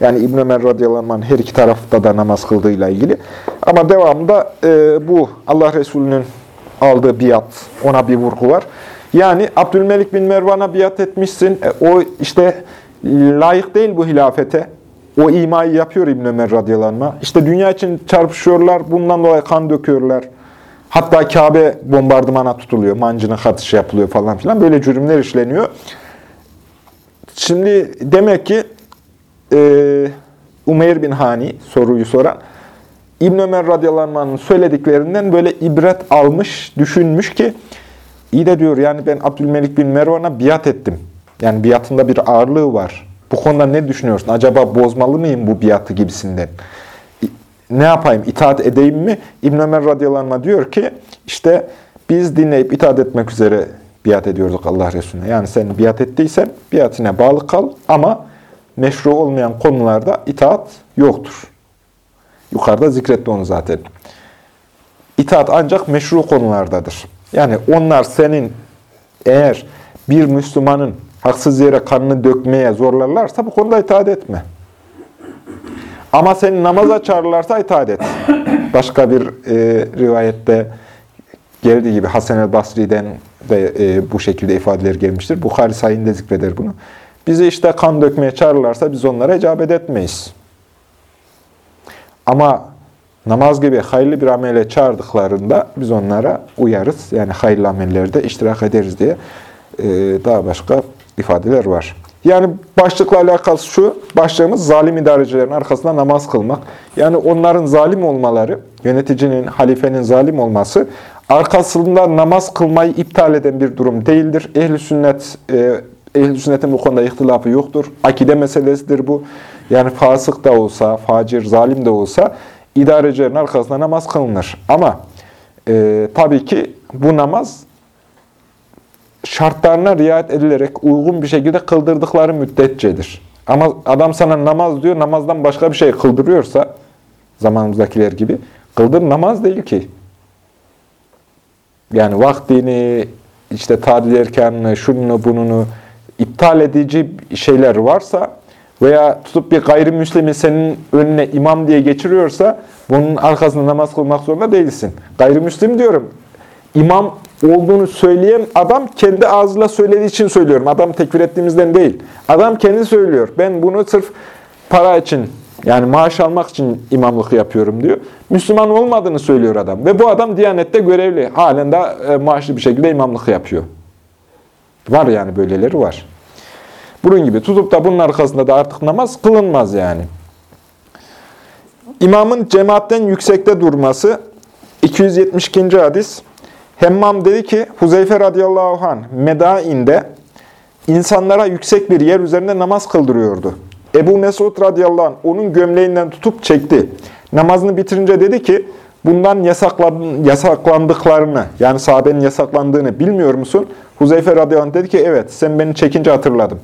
Yani İbn Ömer radıyallahu anh her iki tarafta da namaz kıldığıyla ilgili. Ama devamında e, bu Allah Resulü'nün aldığı biat, ona bir vurgu var. Yani Abdülmelik bin Mervan'a biat etmişsin. E, o işte layık değil bu hilafete. O imayı yapıyor İbn Ömer radıyallahu. İşte dünya için çarpışıyorlar. Bundan dolayı kan döküyorlar. Hatta Kabe bombardımana tutuluyor. Mancına katışı yapılıyor falan filan. Böyle cürümler işleniyor. Şimdi demek ki e, Umeyr bin Hani soruyu soran İbn Ömer radıyallahu söylediklerinden böyle ibret almış, düşünmüş ki iyi de diyor yani ben Abdülmelik bin Mervan'a biat ettim. Yani biatında bir ağırlığı var. Bu konuda ne düşünüyorsun? Acaba bozmalı mıyım bu biatı gibisinden? Ne yapayım? İtaat edeyim mi? İbn Ömer radıyallahu diyor ki işte biz dinleyip itaat etmek üzere biat ediyorduk Allah Resulüne. Yani sen biat ettiysen biatine bağlı kal ama meşru olmayan konularda itaat yoktur. Yukarıda zikretti onu zaten. İtaat ancak meşru konulardadır. Yani onlar senin eğer bir Müslümanın haksız yere kanını dökmeye zorlarlarsa bu konuda itaat etme. Ama seni namaza çağırırlarsa itaat et. Başka bir e, rivayette geldiği gibi Hasan el Basri'den de e, bu şekilde ifadeler gelmiştir. Bukhari sayinde zikreder bunu. Bizi işte kan dökmeye çağırırlarsa biz onlara icabet etmeyiz. Ama namaz gibi hayırlı bir amele çağırdıklarında biz onlara uyarız. Yani hayırlı amellerde iştirak ederiz diye e, daha başka ifadeler var. Yani başlıkla alakası şu, başlığımız zalim idarecilerin arkasında namaz kılmak. Yani onların zalim olmaları, yöneticinin, halifenin zalim olması, arkasında namaz kılmayı iptal eden bir durum değildir. Ehl-i sünnet, e, ehl sünnetin bu konuda ihtilafı yoktur. Akide meselesidir bu. Yani fasık da olsa, facir, zalim de olsa idarecilerin arkasında namaz kılınır. Ama e, tabii ki bu namaz şartlarına riayet edilerek uygun bir şekilde kıldırdıkları müddetçedir. Ama adam sana namaz diyor, namazdan başka bir şey kıldırıyorsa, zamanımızdakiler gibi, kıldır namaz değil ki. Yani vaktini, işte tadil erkanını, şununu, bununu iptal edici şeyler varsa veya tutup bir gayrimüslimi senin önüne imam diye geçiriyorsa bunun arkasında namaz kılmak zorunda değilsin. Gayrimüslim diyorum. İmam olduğunu söyleyen adam kendi ağzıyla söylediği için söylüyorum. Adam tekfir ettiğimizden değil. Adam kendi söylüyor. Ben bunu sırf para için yani maaş almak için imamlık yapıyorum diyor. Müslüman olmadığını söylüyor adam. Ve bu adam Diyanet'te görevli. Halen de maaşlı bir şekilde imamlık yapıyor. Var yani böyleleri var. Bunun gibi tutup da bunun arkasında da artık namaz kılınmaz yani. İmamın cemaatten yüksekte durması 272. hadis Hemmam dedi ki Huzeyfe radıyallahu anh Medain'de insanlara yüksek bir yer üzerinde namaz kıldırıyordu. Ebu Mesud radıyallahu anh onun gömleğinden tutup çekti. Namazını bitirince dedi ki bundan yasaklandıklarını yani sahabenin yasaklandığını bilmiyor musun? Huzeyfe radıyallahu anh dedi ki evet sen beni çekince hatırladım.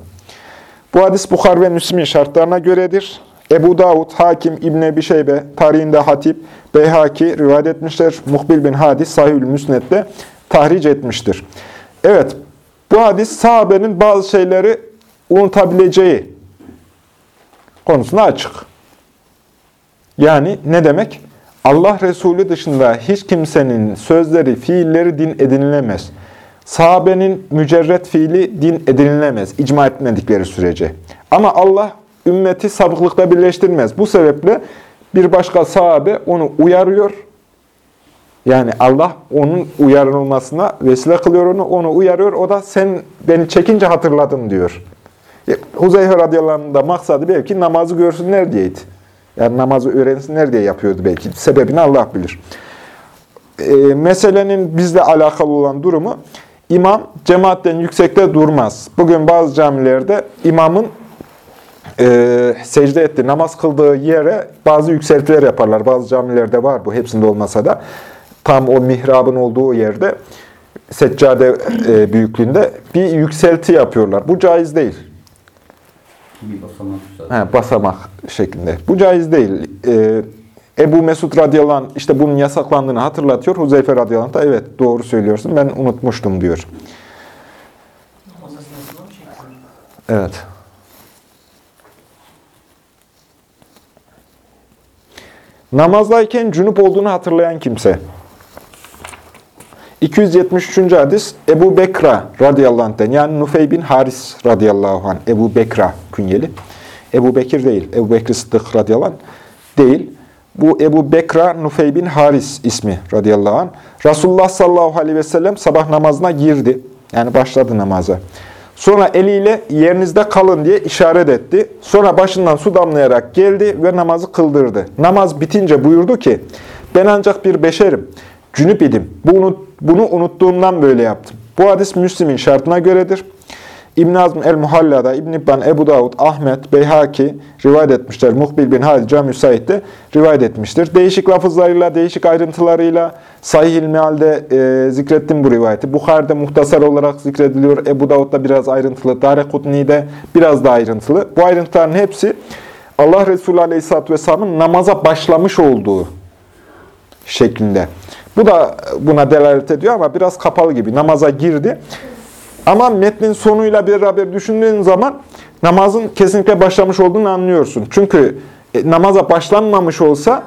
Bu hadis Bukhar ve Müslim'in şartlarına göredir. Ebu Davud, Hakim, İbn Ebi Şeybe, tarihinde Hatip, Beyhaki rivayet etmişler. Muhbil bin Hadis Sahih-ül Müsned'de tahric etmiştir. Evet, bu hadis sahabenin bazı şeyleri unutabileceği konusuna açık. Yani ne demek? Allah Resulü dışında hiç kimsenin sözleri, fiilleri din edinilemez. Sahabenin mücerret fiili din edinilemez, icma etmedikleri sürece. Ama Allah ümmeti sabıklıkta birleştirmez. Bu sebeple bir başka sahabe onu uyarıyor. Yani Allah onun uyarılmasına vesile kılıyor onu, onu uyarıyor. O da sen beni çekince hatırladım diyor. E, Huzeyfe radıyallahu da maksadı belki namazı görsünler diyeydi. Yani namazı öğrensinler diye yapıyordu belki. Sebebini Allah bilir. E, meselenin bizle alakalı olan durumu, imam cemaatten yüksekte durmaz. Bugün bazı camilerde imamın e, secde etti, namaz kıldığı yere bazı yükseltiler yaparlar. Bazı camilerde var bu, hepsinde olmasa da. Tam o mihrabın olduğu yerde, seccade e, büyüklüğünde bir yükselti yapıyorlar. Bu caiz değil. Bir basamak. He, basamak şeklinde. Bu caiz değil. Ee, Ebu Mesud radıyallahu anh işte bunun yasaklandığını hatırlatıyor. Huzeyfe radıyallahu anh da evet doğru söylüyorsun ben unutmuştum diyor. Evet. Namazdayken cünüp olduğunu hatırlayan kimse. 273. hadis Ebu Bekra radıyallahu anh'ten yani Nufey bin Haris radıyallahu anh Ebu Bekra künyeli. Ebu Bekir değil. Ebu Bekir Sıddık radıyallahu anh değil. Bu Ebu Bekra Nufey bin Haris ismi radıyallahu anh. Resulullah sallallahu aleyhi ve sellem sabah namazına girdi. Yani başladı namaza. Sonra eliyle yerinizde kalın diye işaret etti. Sonra başından su damlayarak geldi ve namazı kıldırdı. Namaz bitince buyurdu ki, ben ancak bir beşerim, cünüp idim. Bunu, bunu unuttuğumdan böyle yaptım. Bu hadis Müslim'in şartına göredir. İbn Azm el-Muhalla'da, İbn İbban, Ebu Davud, Ahmet, Beyhaki rivayet etmişler. Muhbil bin Halid Cami Said de rivayet etmiştir. Değişik lafızlarıyla, değişik ayrıntılarıyla Sahih-i Meal'de e, zikrettim bu rivayeti. Bukhari'de muhtasar olarak zikrediliyor. Ebu Davud'da biraz ayrıntılı, Darekutni'de biraz daha ayrıntılı. Bu ayrıntıların hepsi Allah Resulü Aleyhisselatü Vesselam'ın namaza başlamış olduğu şeklinde. Bu da buna delalet ediyor ama biraz kapalı gibi. Namaza girdi. Ama metnin sonuyla beraber düşündüğün zaman namazın kesinlikle başlamış olduğunu anlıyorsun. Çünkü e, namaza başlanmamış olsa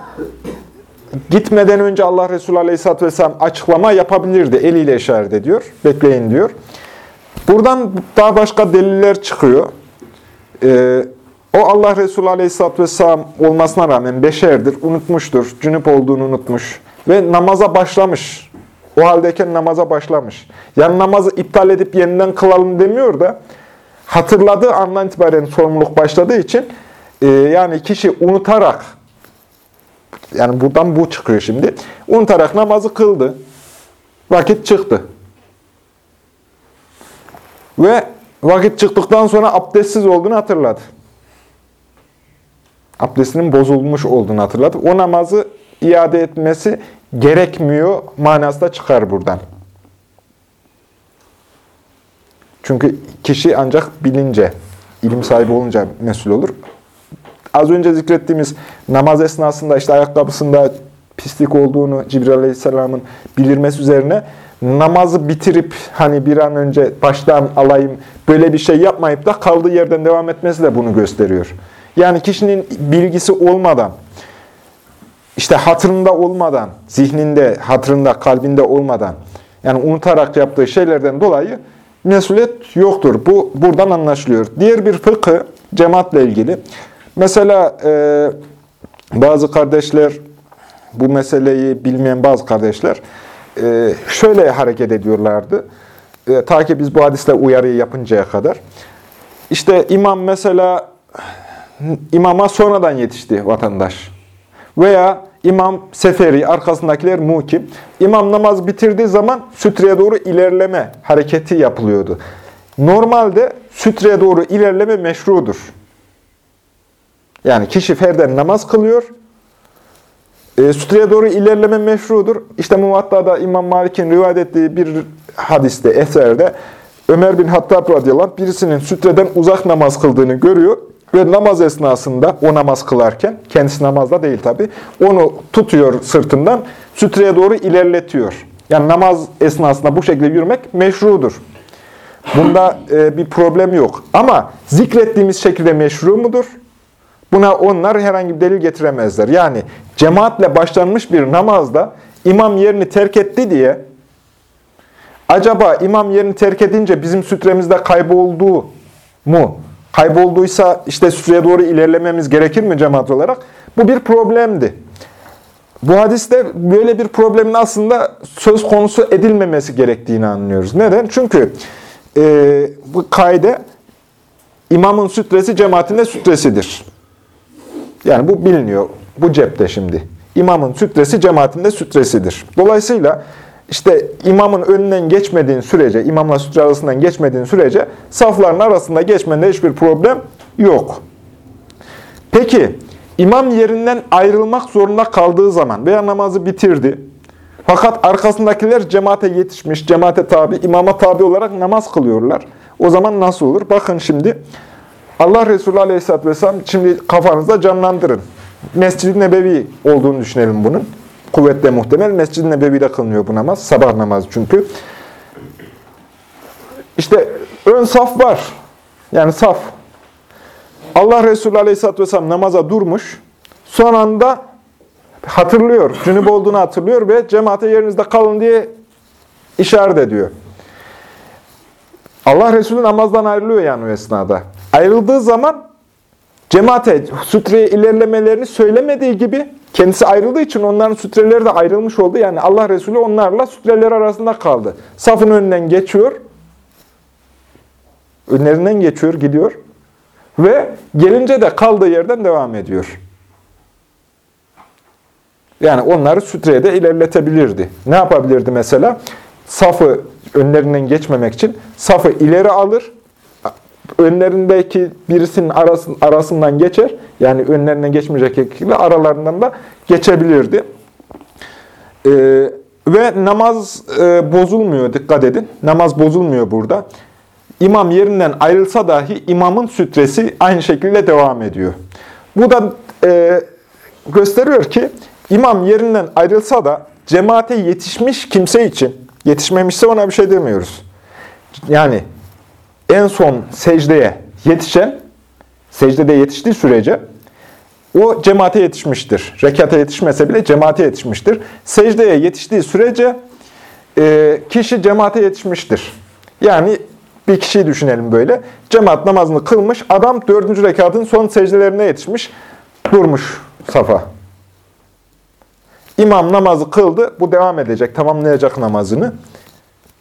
gitmeden önce Allah Resulü Aleyhisselatü Vesselam açıklama yapabilirdi. Eliyle işaret ediyor. Bekleyin diyor. Buradan daha başka deliller çıkıyor. Ee, o Allah Resulü Aleyhisselatü Vesselam olmasına rağmen beşerdir, unutmuştur, cünüp olduğunu unutmuş ve namaza başlamış. O haldeyken namaza başlamış. Yani namazı iptal edip yeniden kılalım demiyor da hatırladığı andan itibaren sorumluluk başladığı için e, yani kişi unutarak yani buradan bu çıkıyor şimdi. Unutarak namazı kıldı. Vakit çıktı. Ve vakit çıktıktan sonra abdestsiz olduğunu hatırladı. Abdestinin bozulmuş olduğunu hatırladı. O namazı iade etmesi gerekmiyor manası da çıkar buradan. Çünkü kişi ancak bilince, ilim sahibi olunca mesul olur. Az önce zikrettiğimiz namaz esnasında işte ayakkabısında pislik olduğunu Cibril Aleyhisselam'ın bildirmesi üzerine namazı bitirip hani bir an önce baştan alayım böyle bir şey yapmayıp da kaldığı yerden devam etmesi de bunu gösteriyor. Yani kişinin bilgisi olmadan, işte hatırında olmadan, zihninde, hatırında, kalbinde olmadan, yani unutarak yaptığı şeylerden dolayı mesuliyet yoktur. Bu buradan anlaşılıyor. Diğer bir fıkı cemaatle ilgili. Mesela e, bazı kardeşler, bu meseleyi bilmeyen bazı kardeşler e, şöyle hareket ediyorlardı. E, ta ki biz bu hadisle uyarıyı yapıncaya kadar. İşte imam mesela imama sonradan yetişti vatandaş. Veya imam seferi, arkasındakiler mukim. İmam namaz bitirdiği zaman sütreye doğru ilerleme hareketi yapılıyordu. Normalde sütreye doğru ilerleme meşrudur. Yani kişi ferden namaz kılıyor. E, sütreye doğru ilerleme meşrudur. İşte Muvatta'da İmam Malik'in rivayet ettiği bir hadiste, eserde Ömer bin Hattab radıyallahu anh birisinin sütreden uzak namaz kıldığını görüyor. Ve namaz esnasında, o namaz kılarken, kendisi namazda değil tabi, onu tutuyor sırtından, sütreye doğru ilerletiyor. Yani namaz esnasında bu şekilde yürümek meşrudur. Bunda e, bir problem yok. Ama zikrettiğimiz şekilde meşru mudur? Buna onlar herhangi bir delil getiremezler. Yani cemaatle başlanmış bir namazda imam yerini terk etti diye, acaba imam yerini terk edince bizim sütremizde kayboldu mu? Kaybolduysa işte sütreye doğru ilerlememiz gerekir mi cemaat olarak? Bu bir problemdi. Bu hadiste böyle bir problemin aslında söz konusu edilmemesi gerektiğini anlıyoruz. Neden? Çünkü e, bu kaide imamın sütresi cemaatinde sütresidir. Yani bu biliniyor. Bu cepte şimdi. İmamın sütresi cemaatinde sütresidir. Dolayısıyla işte imamın önünden geçmediğin sürece, imamla sütre arasından geçmediğin sürece safların arasında geçmende hiçbir problem yok. Peki, imam yerinden ayrılmak zorunda kaldığı zaman veya namazı bitirdi. Fakat arkasındakiler cemaate yetişmiş, cemaate tabi, imama tabi olarak namaz kılıyorlar. O zaman nasıl olur? Bakın şimdi Allah Resulü Aleyhisselatü Vesselam şimdi kafanızda canlandırın. Mescid-i Nebevi olduğunu düşünelim bunun. Kuvvetle muhtemel. Mescid-i Nebevi'de kılınıyor bu namaz. Sabah namazı çünkü. İşte ön saf var. Yani saf. Allah Resulü Aleyhisselatü Vesselam namaza durmuş. Son anda hatırlıyor. Cünüp olduğunu hatırlıyor ve cemaate yerinizde kalın diye işaret ediyor. Allah Resulü namazdan ayrılıyor yani o esnada. Ayrıldığı zaman cemaate sütreye ilerlemelerini söylemediği gibi kendisi ayrıldığı için onların sütreleri de ayrılmış oldu. Yani Allah Resulü onlarla sütreler arasında kaldı. Safın önünden geçiyor. Önlerinden geçiyor, gidiyor. Ve gelince de kaldığı yerden devam ediyor. Yani onları sütreye de ilerletebilirdi. Ne yapabilirdi mesela? Safı önlerinden geçmemek için safı ileri alır, önlerindeki birisinin arasın, arasından geçer. Yani önlerine geçmeyecek şekilde aralarından da geçebilirdi. Ee, ve namaz e, bozulmuyor, dikkat edin. Namaz bozulmuyor burada. İmam yerinden ayrılsa dahi imamın sütresi aynı şekilde devam ediyor. Bu da e, gösteriyor ki imam yerinden ayrılsa da cemaate yetişmiş kimse için, yetişmemişse ona bir şey demiyoruz. Yani en son secdeye yetişen, secdede yetiştiği sürece o cemaate yetişmiştir. Rekata yetişmese bile cemaate yetişmiştir. Secdeye yetiştiği sürece e, kişi cemaate yetişmiştir. Yani bir kişiyi düşünelim böyle. Cemaat namazını kılmış, adam dördüncü rekatın son secdelerine yetişmiş, durmuş safa. İmam namazı kıldı, bu devam edecek, tamamlayacak namazını.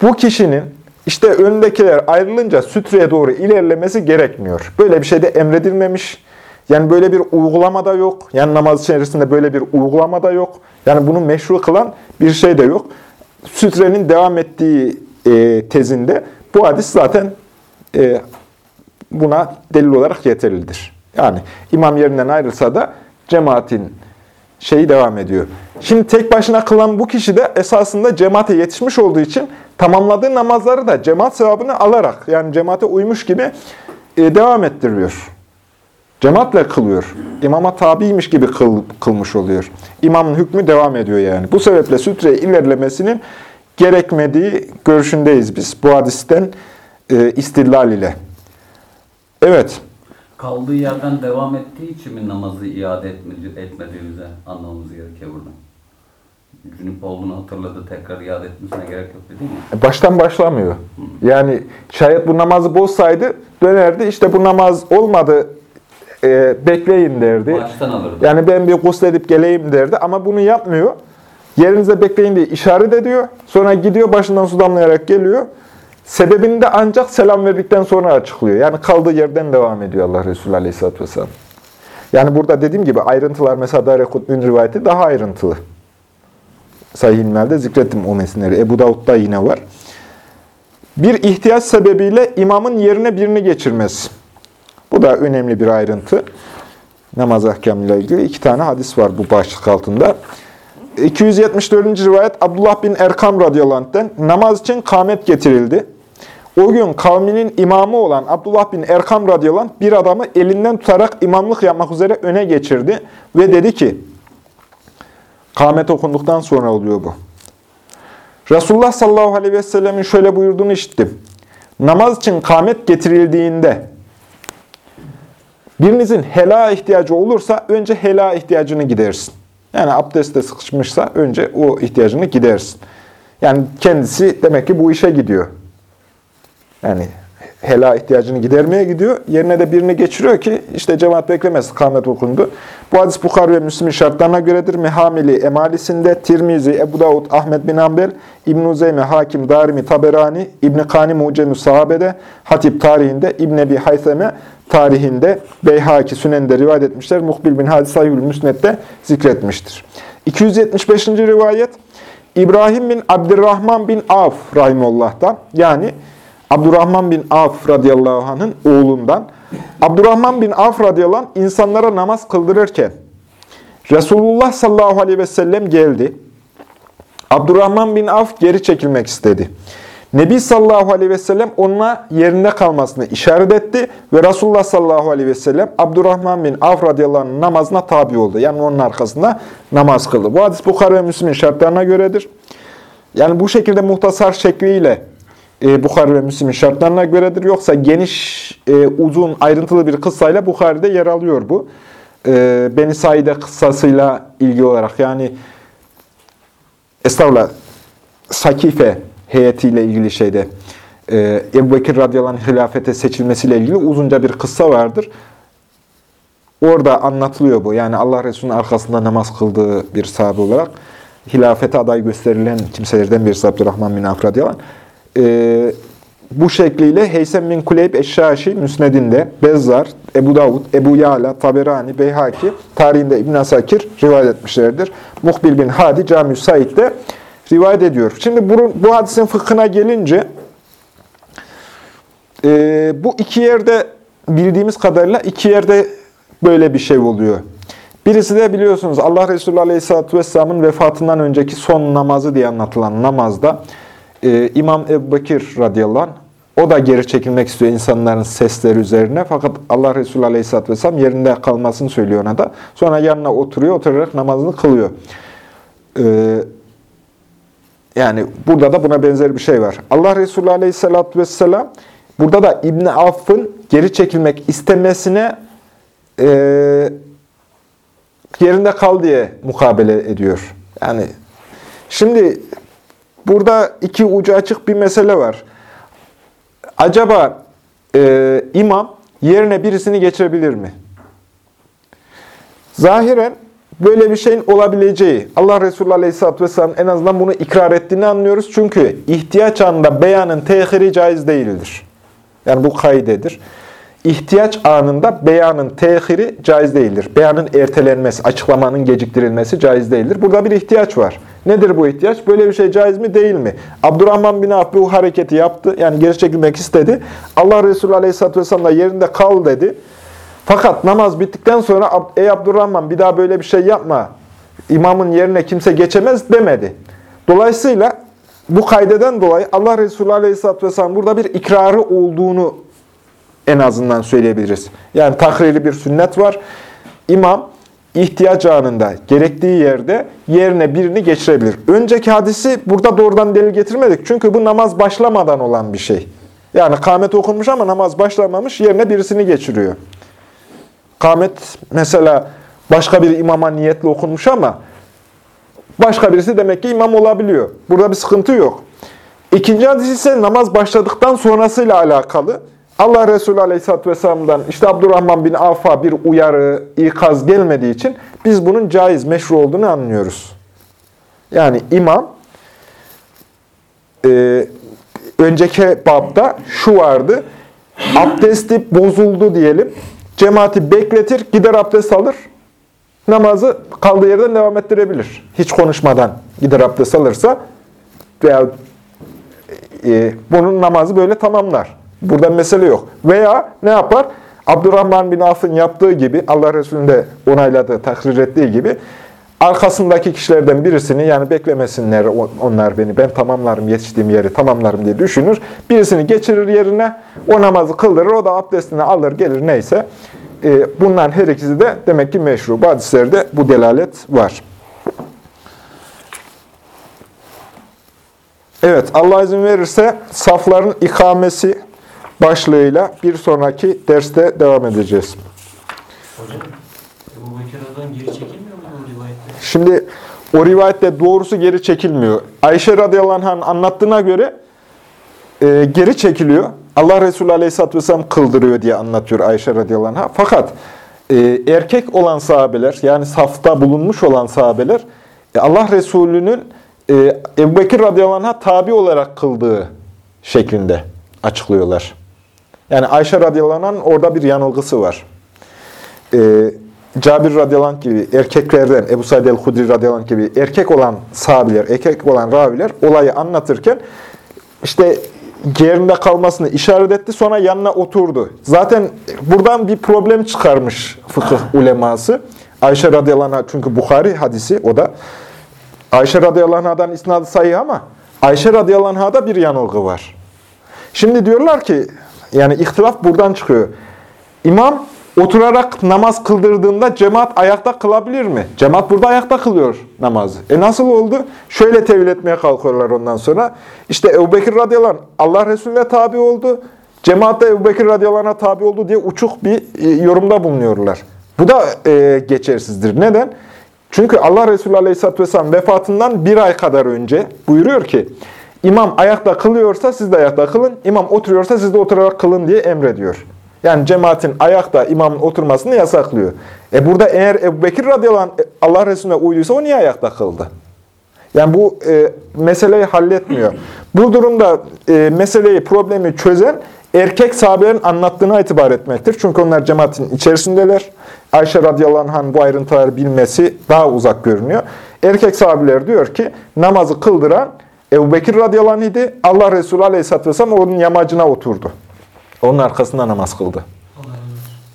Bu kişinin işte önündekiler ayrılınca sütreye doğru ilerlemesi gerekmiyor. Böyle bir şey de emredilmemiş. Yani böyle bir uygulama da yok. Yani namaz içerisinde böyle bir uygulama da yok. Yani bunu meşru kılan bir şey de yok. Sütrenin devam ettiği e, tezinde bu hadis zaten e, buna delil olarak yeterlidir. Yani imam yerinden ayrılsa da cemaatin şeyi devam ediyor. Şimdi tek başına kılan bu kişi de esasında cemaate yetişmiş olduğu için tamamladığı namazları da cemaat sevabını alarak yani cemaate uymuş gibi e, devam ettiriyor. Cemaatle kılıyor. İmama tabiymiş gibi kıl, kılmış oluyor. İmamın hükmü devam ediyor yani. Bu sebeple sütre ilerlemesinin gerekmediği görüşündeyiz biz bu hadisten e, istillal ile. Evet. Kaldığı yerden devam ettiği için mi namazı iade etmedi, etmediğimize anlamamız gerekiyor burada? Cünüp olduğunu hatırladı, tekrar iade etmesine gerek yok değil mi? Baştan başlamıyor. Yani şayet bu namazı bozsaydı dönerdi. İşte bu namaz olmadı e, bekleyin derdi. Baştan alırdı. Yani ben bir gusledip geleyim derdi ama bunu yapmıyor. Yerinize bekleyin diye işaret ediyor. Sonra gidiyor başından su damlayarak geliyor. Sebebini de ancak selam verdikten sonra açıklıyor. Yani kaldığı yerden devam ediyor Allah Resulü Aleyhisselatü Vesselam. Yani burada dediğim gibi ayrıntılar mesela Darekutni'nin rivayeti daha ayrıntılı. Sahih İlmel'de zikrettim o mesinleri. Ebu Davud'da yine var. Bir ihtiyaç sebebiyle imamın yerine birini geçirmez. Bu da önemli bir ayrıntı. Namaz ahkamıyla ilgili iki tane hadis var bu başlık altında. 274. rivayet Abdullah bin Erkam radıyallahu anh'ten namaz için kâmet getirildi. O gün kavminin imamı olan Abdullah bin Erkam radıyallahu anh bir adamı elinden tutarak imamlık yapmak üzere öne geçirdi ve dedi ki, kâmet okunduktan sonra oluyor bu. Resulullah sallallahu aleyhi ve sellemin şöyle buyurduğunu işittim. Namaz için kâmet getirildiğinde birinizin hela ihtiyacı olursa önce hela ihtiyacını gidersin. Yani abdestte sıkışmışsa önce o ihtiyacını gidersin. Yani kendisi demek ki bu işe gidiyor. Yani hela ihtiyacını gidermeye gidiyor. Yerine de birini geçiriyor ki işte cemaat beklemez kâmet okundu. Bu hadis Bukhari ve Müslim'in şartlarına göredir. Mehamili emalisinde Tirmizi, Ebu Davud, Ahmet bin Ambel, İbn-i Zeyme, Hakim, Darimi, Taberani, İbn-i Kani Mucemü Sahabe'de, Hatip tarihinde, İbn-i Hayseme tarihinde, Beyhaki Sünen'de rivayet etmişler. Muhbil bin Hadis Sahihül Müsned'de zikretmiştir. 275. rivayet, İbrahim bin Abdurrahman bin Avf Rahimullah'tan yani Abdurrahman bin Avf radıyallahu anh'ın oğlundan. Abdurrahman bin Avf radıyallahu anh insanlara namaz kıldırırken Resulullah sallallahu aleyhi ve sellem geldi. Abdurrahman bin Avf geri çekilmek istedi. Nebi sallallahu aleyhi ve sellem onunla yerinde kalmasını işaret etti ve Resulullah sallallahu aleyhi ve sellem Abdurrahman bin Avf radıyallahu anh'ın namazına tabi oldu. Yani onun arkasında namaz kıldı. Bu hadis Bukhara ve Müslim'in şartlarına göredir. Yani bu şekilde muhtasar şekliyle e, Bukhari ve Müslim'in şartlarına göredir. Yoksa geniş, e, uzun, ayrıntılı bir kıssayla Bukhari'de yer alıyor bu. E, Beni Saide kıssasıyla ilgili olarak yani Estağfurullah, Sakife heyetiyle ilgili şeyde e, Ebu Bekir radıyallahu hilafete seçilmesiyle ilgili uzunca bir kıssa vardır. Orada anlatılıyor bu. Yani Allah Resulü'nün arkasında namaz kıldığı bir sahabe olarak hilafete aday gösterilen kimselerden birisi Abdurrahman bin Avf radıyallahu. E, bu şekliyle Heysem bin Kuleyb Eşşaşi Müsned'inde, Bezzar, Ebu Davud, Ebu Yala, Taberani, Beyhaki, tarihinde İbn Asakir rivayet etmişlerdir. Muhbil bin Hadi Cami-i Said'de rivayet ediyor. Şimdi bu, bu hadisin fıkhına gelince e, bu iki yerde bildiğimiz kadarıyla iki yerde böyle bir şey oluyor. Birisi de biliyorsunuz Allah Resulü Aleyhisselatü Vesselam'ın vefatından önceki son namazı diye anlatılan namazda e, İmam Ebu Bekir radıyallahu anh, o da geri çekilmek istiyor insanların sesleri üzerine. Fakat Allah Resulü Aleyhisselatü Vesselam yerinde kalmasını söylüyor ona da. Sonra yanına oturuyor, oturarak namazını kılıyor. E, yani burada da buna benzer bir şey var. Allah Resulü Aleyhisselatü Vesselam burada da İbni Aff'ın geri çekilmek istemesine e, yerinde kal diye mukabele ediyor. Yani şimdi burada iki ucu açık bir mesele var. Acaba e, imam yerine birisini geçirebilir mi? Zahiren böyle bir şeyin olabileceği, Allah Resulü Aleyhisselatü Vesselam en azından bunu ikrar ettiğini anlıyoruz. Çünkü ihtiyaç anında beyanın tehiri caiz değildir. Yani bu kaidedir. İhtiyaç anında beyanın tehiri caiz değildir. Beyanın ertelenmesi, açıklamanın geciktirilmesi caiz değildir. Burada bir ihtiyaç var. Nedir bu ihtiyaç? Böyle bir şey caiz mi değil mi? Abdurrahman bin Avf bu hareketi yaptı. Yani geri çekilmek istedi. Allah Resulü Aleyhisselatü Vesselam da yerinde kal dedi. Fakat namaz bittikten sonra ey Abdurrahman bir daha böyle bir şey yapma. İmamın yerine kimse geçemez demedi. Dolayısıyla bu kaydeden dolayı Allah Resulü Aleyhisselatü Vesselam burada bir ikrarı olduğunu en azından söyleyebiliriz. Yani takriri bir sünnet var. İmam ihtiyaç anında, gerektiği yerde yerine birini geçirebilir. Önceki hadisi burada doğrudan delil getirmedik. Çünkü bu namaz başlamadan olan bir şey. Yani kâmet okunmuş ama namaz başlamamış, yerine birisini geçiriyor. Kâmet mesela başka bir imama niyetle okunmuş ama başka birisi demek ki imam olabiliyor. Burada bir sıkıntı yok. İkinci hadis ise namaz başladıktan sonrasıyla alakalı. Allah Resulü Aleyhisselatü Vesselam'dan işte Abdurrahman bin Avf'a bir uyarı, ikaz gelmediği için biz bunun caiz, meşru olduğunu anlıyoruz. Yani imam e, önceki babda şu vardı. Abdesti bozuldu diyelim. Cemaati bekletir, gider abdest alır. Namazı kaldığı yerden devam ettirebilir. Hiç konuşmadan gider abdest alırsa veya e, bunun namazı böyle tamamlar. Burada mesele yok. Veya ne yapar? Abdurrahman bin Af'ın yaptığı gibi, Allah Resulü'nün de onayladığı, takrir ettiği gibi arkasındaki kişilerden birisini yani beklemesinler onlar beni, ben tamamlarım, yetiştiğim yeri tamamlarım diye düşünür. Birisini geçirir yerine, o namazı kıldırır, o da abdestini alır, gelir neyse. E, bunların her ikisi de demek ki meşru. Bu hadislerde bu delalet var. Evet, Allah izin verirse safların ikamesi başlığıyla bir sonraki derste devam edeceğiz. Hocam, Ebu Bekir'den geri çekilmiyor mu rivayette? Şimdi o rivayette doğrusu geri çekilmiyor. Ayşe radıyallahu anh'ın anlattığına göre e, geri çekiliyor. Allah Resulü aleyhisselatü vesselam kıldırıyor diye anlatıyor Ayşe radıyallahu anh'a. Fakat e, erkek olan sahabeler yani safta bulunmuş olan sahabeler e, Allah Resulü'nün e, Ebu Bekir radıyallahu anh'a tabi olarak kıldığı şeklinde açıklıyorlar. Yani Ayşe radıyallahu anh orada bir yanılgısı var. Ee, Cabir radıyallahu anh gibi erkeklerden, Ebu Said el-Hudri radıyallahu anh gibi erkek olan sahabiler, erkek olan raviler olayı anlatırken işte yerinde kalmasını işaret etti sonra yanına oturdu. Zaten buradan bir problem çıkarmış fıkıh uleması. Ayşe radıyallahu anh çünkü Bukhari hadisi o da. Ayşe radıyallahu anh'dan isnadı sayı ama Ayşe radıyallahu anh'da bir yanılgı var. Şimdi diyorlar ki yani ihtilaf buradan çıkıyor. İmam oturarak namaz kıldırdığında cemaat ayakta kılabilir mi? Cemaat burada ayakta kılıyor namazı. E nasıl oldu? Şöyle tevil etmeye kalkıyorlar ondan sonra. İşte Ebu Bekir radıyallahu anh, Allah Resulüne tabi oldu. Cemaat da Ebu Bekir radıyallahu tabi oldu diye uçuk bir e, yorumda bulunuyorlar. Bu da e, geçersizdir. Neden? Çünkü Allah Resulü aleyhisselatü vesselam vefatından bir ay kadar önce buyuruyor ki, İmam ayakta kılıyorsa siz de ayakta kılın, imam oturuyorsa siz de oturarak kılın diye emrediyor. Yani cemaatin ayakta imamın oturmasını yasaklıyor. E burada eğer Ebu Bekir radıyallahu anh Allah Resulüne uyduysa o niye ayakta kıldı? Yani bu e, meseleyi halletmiyor. Bu durumda e, meseleyi, problemi çözen erkek sahabelerin anlattığına itibar etmektir. Çünkü onlar cemaatin içerisindeler. Ayşe radıyallahu anh bu ayrıntıları bilmesi daha uzak görünüyor. Erkek sahabeler diyor ki namazı kıldıran Ebu Bekir radıyallahu anh idi. Allah Resulü aleyhisselatü vesselam onun yamacına oturdu. Onun arkasında namaz kıldı.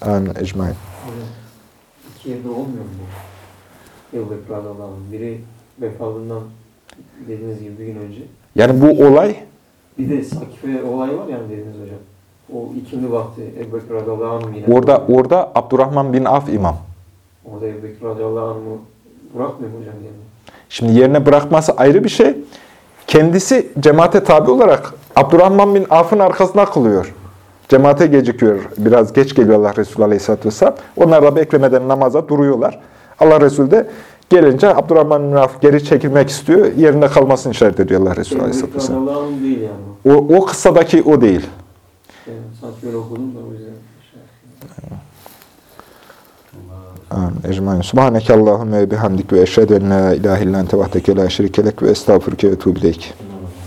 Amin. Ecmain. İki evde olmuyor mu bu? Ebu Bekir radıyallahu anh. Biri vefatından dediğiniz gibi bir gün önce. Yani bu olay Bir de Sakife olayı var yani dediniz hocam. O ikindi vakti Ebu Bekir radıyallahu anh yine. orada orada Abdurrahman bin Af imam. Orada Ebu Bekir radıyallahu anh'ı bırakmıyor hocam yerine? Şimdi yerine bırakması ayrı bir şey. Kendisi cemaate tabi olarak Abdurrahman bin Af'ın arkasında kılıyor. Cemaate gecikiyor. Biraz geç geliyorlar Resulü Aleyhisselatü Vesselam. Onlar da beklemeden namaza duruyorlar. Allah Resulü de gelince Abdurrahman bin Af geri çekilmek istiyor. Yerinde kalmasını işaret ediyor Allah Resulü Aleyhisselatü Vesselam. O, o kıssadaki o değil. Yani sanki öyle okudum da o yüzden. şey yaptım. Allah Amin. Ecmain. Subhaneke Allahümme bihamdik ve eşhedü en la ilahe illan tevahdeke la şerikelek ve estağfurke ve tuğbileyk.